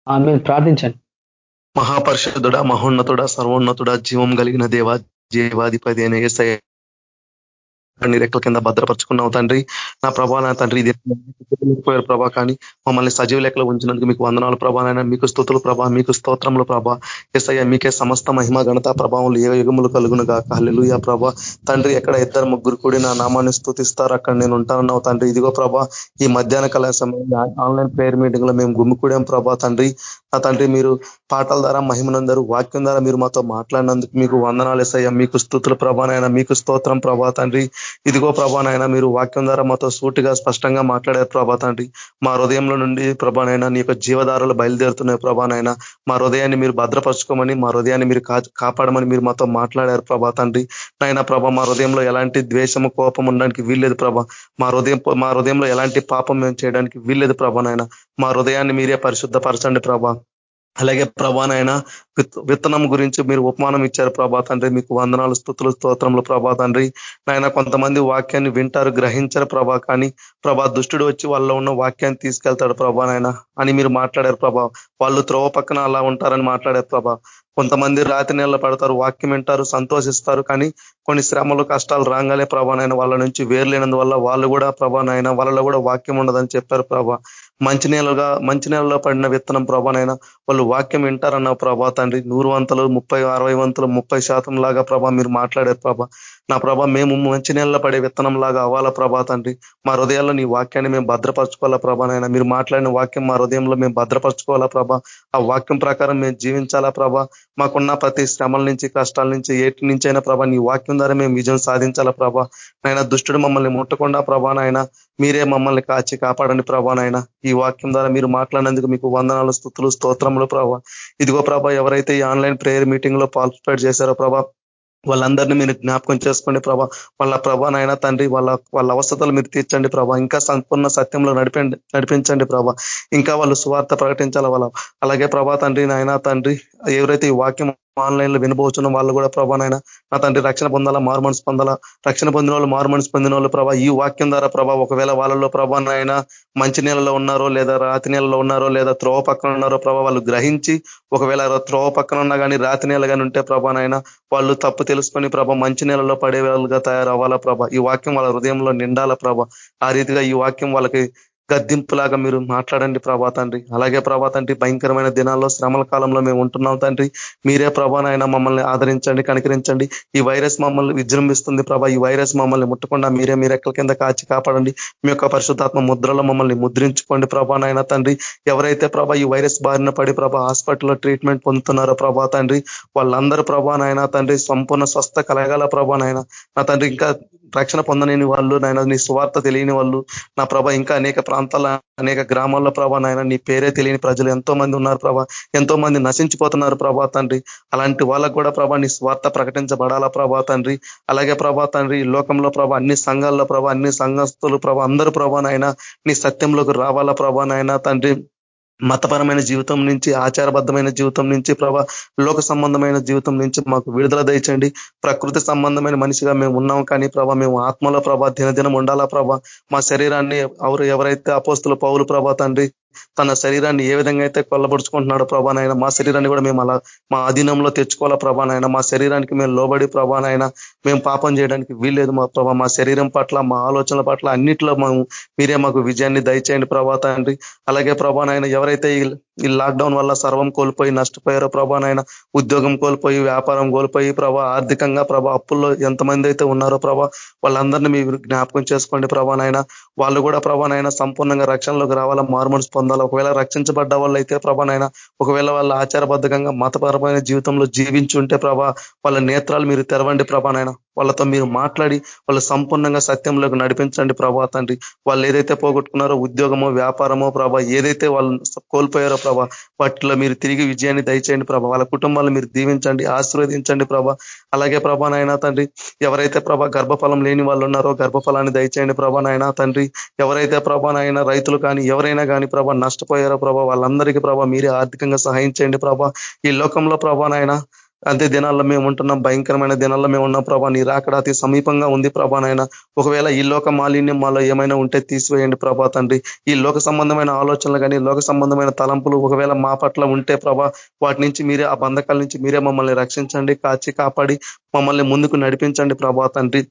A: ఆమెన్. ప్రార్థించండి.
C: మహాపరిషుద్ధుడ మహోన్నతుడ సర్వోన్నతుడ జీవం కలిగిన దేవా జీవాధిపతి అయిన ఏసయ నీ రెక్కల కింద భద్రపరుచుకున్నావు తండ్రి. నా ప్రభా నా తండ్రి ప్రభా కానీ మమ్మల్ని సజీవ లెక్కలు ఉంచినందుకు మీకు వందనాలు ప్రభానైనా మీకు స్థుతులు ప్రభా మీకు స్తోత్రములు ప్రభా. ఎస్ఐ మీకే సమస్త మహిమ ఘనత ప్రభావం ఏ యుగములు కలుగును గాక. హల్లుయా ప్రభా. తండ్రి ఎక్కడ ఇద్దరు ముగ్గురు కూడి నా నామాన్ని స్థుతిస్తారు అక్కడ నేను ఉంటానన్నావు తండ్రి. ఇదిగో ప్రభా ఈ మధ్యాహ్న కళా సమయం ఆన్లైన్ ప్రేయర్ మీటింగ్లో మేము గుమ్మికూడాం ప్రభా తండ్రి. నా తండ్రి మీరు పాటల ద్వారా మహిమనందరూ వాక్యం ద్వారా మీరు మాతో మాట్లాడినందుకు మీకు వందనాలు ఎసయ్యా మీకు స్థుతులు ప్రభానైనా మీకు స్తోత్రం ప్రభా తండ్రి. ఇదిగో ప్రభానైనా మీరు వాక్యం ద్వారా మాతో సూటిగా స్పష్టంగా మాట్లాడారు ప్రభా తండ్రి. మా హృదయంలో నుండి ప్రభానైనా నీ యొక్క జీవధారలు బయలుదేరుతున్నాయి ప్రభానైనా. మా హృదయాన్ని మీరు భద్రపరచుకోమని మా హృదయాన్ని మీరు కాపాడమని మీరు మాతో మాట్లాడారు ప్రభా తండ్రి. నాయనా ప్రభా మా హృదయంలో ఎలాంటి ద్వేషము కోపం ఉండడానికి వీల్లేదు ప్రభా. మా హృదయం మా హృదయంలో ఎలాంటి పాపం మేము చేయడానికి వీల్లేదు ప్రభానైనా మా హృదయాన్ని మీరే పరిశుద్ధపరచండి ప్రభా. అలాగే ప్రభానైనా విత్తనం గురించి మీరు ఉపమానం ఇచ్చారు ప్రభా తండ్రి. మీకు వందనాలు స్థుతులు స్తోత్రములు ప్రభా తండ్రి. నాయన కొంతమంది వాక్యాన్ని వింటారు గ్రహించరు ప్రభా కానీ ప్రభా దుష్టుడు వచ్చి వాళ్ళలో ఉన్న వాక్యాన్ని తీసుకెళ్తాడు ప్రభా నాయన అని మీరు మాట్లాడారు ప్రభా. వాళ్ళు త్రోవ పక్కన అలా ఉంటారని మాట్లాడారు ప్రభా. కొంతమంది రాతి నెలలు పడతారు వాక్యం వింటారు సంతోషిస్తారు కానీ కొన్ని శ్రమలు కష్టాలు రాగానే ప్రభానైనా వాళ్ళ నుంచి వేర్లేనందువల్ల వాళ్ళు కూడా ప్రభానైనా వాళ్ళలో కూడా వాక్యం ఉండదని చెప్పారు ప్రభా. మంచి నేలగా మంచి నేలలో పడిన విత్తనం ప్రభానైనా వాళ్ళు వాక్యం వింటారన్న ప్రభా తండ్రి. నూరు వంతలు ముప్పై అరవై వంతులు ముప్పై శాతం లాగా ప్రభా మీరు మాట్లాడారు ప్రభా. నా ప్రభా మేము మంచి నెలలో పడే విత్తనం లాగా అవ్వాలా ప్రభా తండ్రి? మా హృదయాల్లో నీ వాక్యాన్ని మేము భద్రపరచుకోవాలా ప్రభానైనా మీరు మాట్లాడిన వాక్యం మా హృదయంలో మేము భద్రపరచుకోవాలా ప్రభా? ఆ వాక్యం ప్రకారం మేము జీవించాలా ప్రభా? మాకున్న ప్రతి శ్రమల నుంచి కష్టాల నుంచి ఏటి నుంచి అయినా ప్రభా నీ వాక్యం ద్వారా మేము విజయం సాధించాలా ప్రభా? నైనా దుష్టుడు మమ్మల్ని ముట్టకుండా ప్రభానైనా మీరే మమ్మల్ని కాచి కాపాడండి ప్రభానైనా ఈ వాక్యం ద్వారా మీరు మాట్లాడినందుకు మీకు వందనాలు స్థుతులు స్తోత్రములు ప్రభా. ఇదిగో ప్రభా ఎవరైతే ఈ ఆన్లైన్ ప్రేయర్ మీటింగ్లో పార్టిసిపేట్ చేశారో ప్రభా వాళ్ళందరినీ మీరు జ్ఞాపకం చేసుకోండి ప్రభా. వాళ్ళ ప్రభా నాయన తండ్రి వాళ్ళ వాళ్ళ అవసరాలు మీరు తీర్చండి ప్రభా. ఇంకా సంపూర్ణ సత్యంలో నడిపండి నడిపించండి ప్రభా. ఇంకా వాళ్ళు సువార్త ప్రకటించాల వాళ్ళ? అలాగే ప్రభా తండ్రి నాయన తండ్రి ఎవరైతే ఈ వాక్యం ఆన్లైన్లో వినబోచున్న వాళ్ళు కూడా ప్రభానైనా నా తండ్రి రక్షణ పొందాలా మారుమనసు పొందాలా? రక్షణ పొందిన వాళ్ళు మారుమనసు పొందిన వాళ్ళు ప్రభా ఈ వాక్యం ద్వారా ప్రభా ఒకవేళ వాళ్ళలో ప్రభానైనా మంచి నెలలో ఉన్నారో లేదా రాతి నెలలో ఉన్నారో లేదా త్రోవ పక్కన ఉన్నారో ప్రభా వాళ్ళు గ్రహించి ఒకవేళ త్రోవ పక్కన ఉన్నా కానీ రాతి నెల కానీ ఉంటే ప్రభానైనా వాళ్ళు తప్పు తెలుసుకొని ప్రభా మంచి నెలలో పడే వాళ్ళుగా తయారవ్వాలా ప్రభా? ఈ వాక్యం వాళ్ళ హృదయంలో నిండాల ప్రభా? ఆ రీతిగా ఈ వాక్యం వాళ్ళకి గద్దింపులాగా మీరు మాట్లాడండి ప్రభా తండ్రి. అలాగే ప్రభా తండ్రి భయంకరమైన దినాల్లో శ్రమల కాలంలో మేము ఉంటున్నాం తండ్రి. మీరే ప్రభానైనా మమ్మల్ని ఆదరించండి కనికరించండి. ఈ వైరస్ మమ్మల్ని విజృంభిస్తుంది ప్రభా. ఈ వైరస్ మమ్మల్ని ముట్టకుండా మీరే మీరు ఎక్కల కింద కాచి కాపాడండి. మీ యొక్క పరిశుద్ధాత్మ ముద్రలో మమ్మల్ని ముద్రించుకోండి ప్రభానైనా తండ్రి. ఎవరైతే ప్రభా ఈ వైరస్ బారిన పడి ప్రభా హాస్పిటల్లో ట్రీట్మెంట్ పొందుతున్నారో ప్రభా తండ్రి వాళ్ళందరూ ప్రభానైనా తండ్రి సంపూర్ణ స్వస్థ కలగాల ప్రభానైనా నా తండ్రి ఇంకా రక్షణ పొందలేని వాళ్ళు నాయన నీ సువార్త తెలియని వాళ్ళు నా ప్రభ ఇంకా అనేక ప్రాంతాల అనేక గ్రామాల్లో ప్రభా నాయన నీ పేరే తెలియని ప్రజలు ఎంతో మంది ఉన్నారు ప్రభా. ఎంతో మంది నశించిపోతున్నారు ప్రభా తండ్రి. అలాంటి వాళ్ళకు కూడా ప్రభా నీ స్వార్థ ప్రకటించబడాలా ప్రభా తండ్రి. అలాగే ప్రభా తండ్రి లోకంలో ప్రభా అన్ని సంఘాల్లో ప్రభా అన్ని సంఘస్థులు ప్రభా అందరూ ప్రభా నాయన నీ సత్యంలోకి రావాలా ప్రభా నాయన తండ్రి. మతపరమైన జీవితం నుంచి ఆచారబద్ధమైన జీవితం నుంచి ప్రభా లోక సంబంధమైన జీవితం నుంచి మాకు విడుదల దయచండి ప్రకృతి సంబంధమైన మనిషిగా మేము ఉన్నాం కానీ ప్రభా మేము ఆత్మలో ప్రభా దినదినం ఉండాలా ప్రభా? మా శరీరాన్ని ఎవరు ఎవరైతే అపోస్తుల పౌలు ప్రభా తండ్రి తన శరీరాన్ని ఏ విధంగా అయితే కొల్లబడుచుకుంటున్నాడో ప్రభానైనా మా శరీరాన్ని కూడా మేము అలా మా అధీనంలో తెచ్చుకోవాలా ప్రభానైనా మా శరీరానికి మేము లోబడి ప్రభానైనా మేము పాపం చేయడానికి వీల్లేదు మా ప్రభా. మా శరీరం పట్ల మా ఆలోచనల పట్ల అన్నిట్లో మేము మీరే మాకు విజయాన్ని దయచేయండి ప్రభా తండ్రి. అలాగే ప్రభానైనా ఎవరైతే ఈ లాక్డౌన్ వల్ల సర్వం కోల్పోయి నష్టపోయారో ప్రభానైనా ఉద్యోగం కోల్పోయి వ్యాపారం కోల్పోయి ప్రభా ఆర్థికంగా ప్రభా అప్పుల్లో ఎంతమంది అయితే ఉన్నారో ప్రభా వాళ్ళందరినీ మీరు జ్ఞాపకం చేసుకోండి ప్రభానైనా వాళ్ళు కూడా ప్రభానైనా సంపూర్ణంగా రక్షణలోకి రావాలా. మార్మన్స్ పొందాలి ఒకవేళ రక్షించబడ్డ వాళ్ళు అయితే ప్రభానైనా ఒకవేళ వాళ్ళ ఆచారబద్ధకంగా మతపరమైన జీవితంలో జీవించుంటే ప్రభా వాళ్ళ నేత్రాలు మీరు తెరవండి ప్రభానైనా వాళ్ళతో మీరు మాట్లాడి వాళ్ళు సంపూర్ణంగా సత్యంలోకి నడిపించండి ప్రభా తండ్రి. వాళ్ళు ఏదైతే పోగొట్టుకున్నారో ఉద్యోగమో వ్యాపారమో ప్రభా ఏదైతే వాళ్ళు కోల్పోయారో ప్రభా వాటిలో మీరు తిరిగి విజయాన్ని దయచేయండి ప్రభా. వాళ్ళ కుటుంబాలను మీరు దీవించండి ఆశీర్వదించండి ప్రభా. అలాగే ప్రభా నాయనా తండ్రి ఎవరైతే ప్రభా గర్భఫలం లేని వాళ్ళు ఉన్నారో గర్భఫలాన్ని దయచేయండి ప్రభా నాయనా తండ్రి. ఎవరైతే ప్రభా నాయన రైతులు కానీ ఎవరైనా కానీ ప్రభా నష్టపోయారో ప్రభా వాళ్ళందరికీ ప్రభా మీరే ఆర్థికంగా సహాయం చేయండి ప్రభా. ఈ లోకంలో ప్రభా నాయన అంతే దినాల్లో మేము ఉంటున్నాం. భయంకరమైన దినాల్లో మేము ఉన్నాం. ప్రభా నీ రాకడ అతి సమీపంగా ఉంది ప్రభా నాయన. ఒకవేళ ఈ లోక మాలిన్యం మాలో ఏమైనా ఉంటే తీసివేయండి ప్రభా తండ్రి. ఈ లోక సంబంధమైన ఆలోచనలు కానీ లోక సంబంధమైన తలంపులు ఒకవేళ మా పట్ల ఉంటే ప్రభా వాటి నుంచి మీరే ఆ బంధకాల నుంచి మీరే మమ్మల్ని రక్షించండి కాచి కాపాడి మమ్మల్ని ముందుకు నడిపించండి ప్రభా తండ్రి.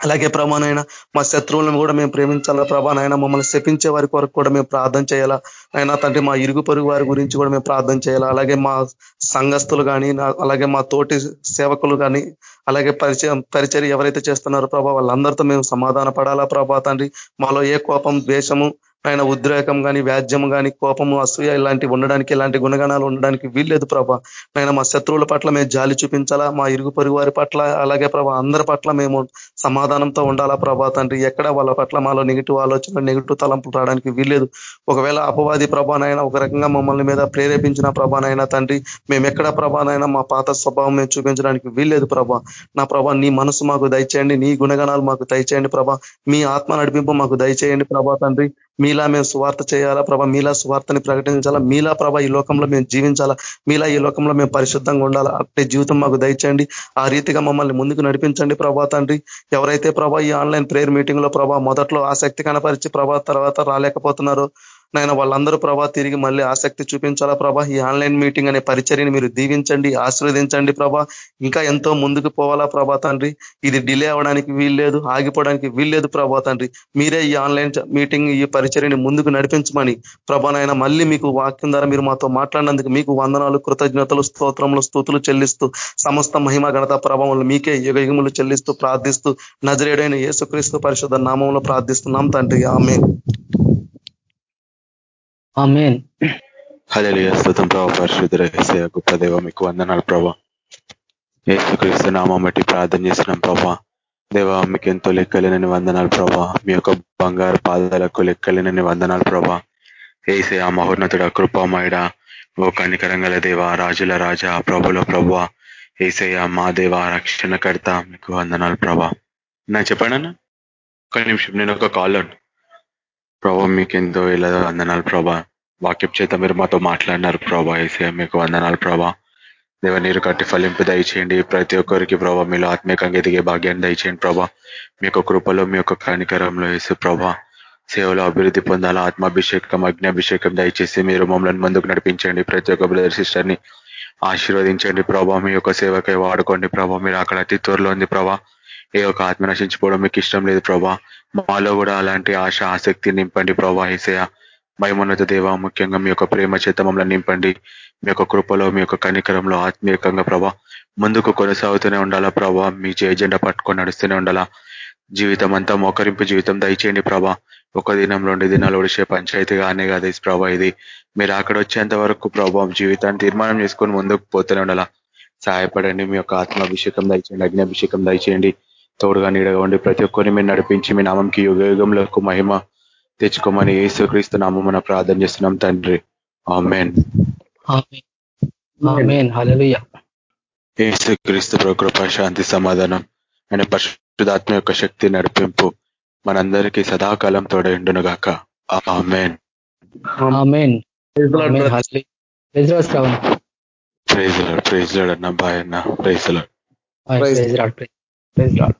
C: అలాగే ప్రభానైనా మా శత్రువులను కూడా మేము ప్రేమించాలా ప్రభానైనా మమ్మల్ని శపించే వారి కొరకు కూడా మేము ప్రార్థన చేయాలా. అయినా తండ్రి మా ఇరుగు పొరుగు వారి గురించి కూడా మేము ప్రార్థన చేయాలా. అలాగే మా సంఘస్థులు కానీ అలాగే మా తోటి సేవకులు కానీ అలాగే పరిచయం పరిచయం ఎవరైతే చేస్తున్నారో ప్రభా వాళ్ళందరితో మేము సమాధాన పడాలా ప్రభా తండ్రి. మాలో ఏ కోపం ద్వేషము ఆయన ఉద్రేకం కానీ వ్యాజ్యం కానీ కోపము అసూయ ఇలాంటివి ఉండడానికి ఇలాంటి గుణగణాలు ఉండడానికి వీల్లేదు ప్రభా. ఆయన మా శత్రువుల పట్ల మేము జాలి చూపించాలా మా ఇరుగు పొరుగు వారి పట్ల అలాగే ప్రభా అందరి పట్ల మేము సమాధానంతో ఉండాలా ప్రభా తండ్రి? ఎక్కడ వాళ్ళ పట్ల మాలో నెగిటివ్ ఆలోచన నెగిటివ్ తలంపులు రావడానికి వీల్లేదు. ఒకవేళ అపవాది ప్రభానైనా ఒక రకంగా మమ్మల్ని మీద ప్రేరేపించిన ప్రభానైనా తండ్రి మేము ఎక్కడ ప్రభానైనా మా పాత స్వభావం మేము చూపించడానికి వీల్లేదు ప్రభా. నా ప్రభా నీ మనసు మాకు దయచేయండి నీ గుణగణాలు మాకు దయచేయండి ప్రభా. మీ ఆత్మ నడిపింపు మాకు దయచేయండి ప్రభా తండ్రి. మీలా మేము సువార్త చేయాలా ప్రభా? మీలా సువార్తని ప్రకటించాలా? మీలా ప్రభా ఈ లోకంలో మేము జీవించాలా? మీలా ఈ లోకంలో మేము పరిశుద్ధంగా ఉండాలా? అట్టే జీవితం మాకు దయచేయండి. ఆ రీతిగా మమ్మల్ని ముందుకు నడిపించండి ప్రభా తండ్రి. ఎవరైతే ప్రభా ఈ ఆన్లైన్ ప్రేయర్ మీటింగ్లో ప్రభా మొదట్లో ఆసక్తి కనపరిచి ప్రభా తర్వాత రాలేకపోతున్నారో నాయన వాళ్ళందరూ ప్రభా తిరిగి మళ్ళీ ఆసక్తి చూపించాలా ప్రభా? ఈ ఆన్లైన్ మీటింగ్ అనే పరిచర్యని మీరు దీవించండి ఆశీర్వదించండి ప్రభా. ఇంకా ఎంతో ముందుకు పోవాలా ప్రభా తండ్రి? ఇది డిలే అవ్వడానికి వీల్లేదు ఆగిపోవడానికి వీల్లేదు ప్రభా తండ్రి. మీరే ఈ ఆన్లైన్ మీటింగ్ ఈ పరిచర్యని ముందుకు నడిపించమని ప్రభా నాయన మళ్ళీ మీకు వాక్యం ద్వారా మీరు మాతో మాట్లాడినందుకు మీకు వందనాలు కృతజ్ఞతలు స్తోత్రములు స్థుతులు చెల్లిస్తూ సమస్త మహిమ గణత ప్రభావములు మీకే యుగయుగములు చెల్లిస్తూ ప్రార్థిస్తూ నజరేడైన యేసుక్రీస్తు పరిషత్ నామంలో ప్రార్థిస్తున్నాం తండ్రి. ఆమె
A: ఆమెన్
D: హలలియ స్థుతం ప్రభావ పరిశుద్ధ గొప్ప దేవ మీకు వందనాలు ప్రభా. ఏసుక్రీస్తు నామం బట్టి ప్రార్థన చేసినాం ప్రభా. దేవ మీకు ఎంతో లెక్కలేనని వందనాలు ప్రభా. మీ యొక్క బంగారు పాదాలకు లెక్కలేనని వందనాలు ప్రభా. ఏసే ఆ మహోన్నతుడ కృపామయుడ ఓ కనికరంగల దేవ రాజుల రాజా ప్రభుల ప్రభు. ఏసయ మా దేవ రక్షణకర్త మీకు వందనాలు ప్రభా. నా చెప్పాడన్నా? ఒక నిమిషం నేను ఒక కాల్ ప్రభా మీకు ఇలా వందనాలు ప్రభా. వాక్యం చేత మీరు మాతో మాట్లాడినారు ప్రభా ఏసీ మీకు వందనాలు ప్రభా. దేవ నీరు కట్టి ఫలింపు దయచేయండి. ప్రతి ఒక్కరికి ప్రభా మీలో ఆత్మీయంగా ఎదిగే భాగ్యాన్ని దయచేయండి ప్రభా. మీ యొక్క కృపలో మీ యొక్క కానికరంలో వేసే ప్రభా. సేవలో అభివృద్ధి పొందాలా ఆత్మాభిషేకం అగ్నాభిషేకం దయచేసి మీరు మమ్మల్ని ముందుకు నడిపించండి. ప్రతి ఒక్క బ్రదర్ సిస్టర్ని ఆశీర్వదించండి ప్రభా. మీ యొక్క సేవకై వాడుకోండి ప్రభా. మీరు అక్కడ అతి త్వరలో ఉంది ప్రభా. ఏ ఒక్క ఆత్మ నశించిపోవడం మీకు ఇష్టం లేదు ప్రభా. మాలో కూడా అలాంటి ఆశ ఆసక్తి నింపండి ప్రభా ఏసయ దేవ ముఖ్యంగా మీ యొక్క ప్రేమ చేత మమ్మల్ని నింపండి. మీ యొక్క కృపలో మీ యొక్క కనికరంలో ఆత్మీయకంగా ప్రభా ముందుకు కొనసాగుతూనే ఉండాలా ప్రభా? మీ ఎజెండా పట్టుకొని నడుస్తూనే ఉండాలా? జీవితం అంతా మోకరింపు జీవితం దయచేయండి ప్రభా. ఒక దినం రెండు దినాలు ఒడిసే పంచాయతీగా అనే కాదు ప్రభా ఇది. మీరు అక్కడ వచ్చేంత వరకు ప్రభావం జీవితాన్ని తీర్మానం చేసుకొని ముందుకు పోతూనే ఉండాలా? సహాయపడండి మీ యొక్క ఆత్మాభిషేకం దయచేయండి అగ్నాభిషేకం దయచేయండి. తోడుగా నీడగా ఉండి ప్రతి ఒక్కరిని మీరు నడిపించి మీ నామంకి యుగ యుగంలో మహిమ తెచ్చుకోమని ఏసుక్రీస్తు నామమున ప్రార్థన చేస్తున్నాం తండ్రి. ఆమెన్. ఏసుక్రీస్తు ప్రకృప శాంతి సమాధానం అనే పరిశుద్ధాత్మ యొక్క శక్తి నడిపింపు మనందరికీ సదాకాలం తోడైండును గాక amen. Praise Lord praise Lord అన్న బాయ్ అన్న. Praise Lord.
A: Praise Lord.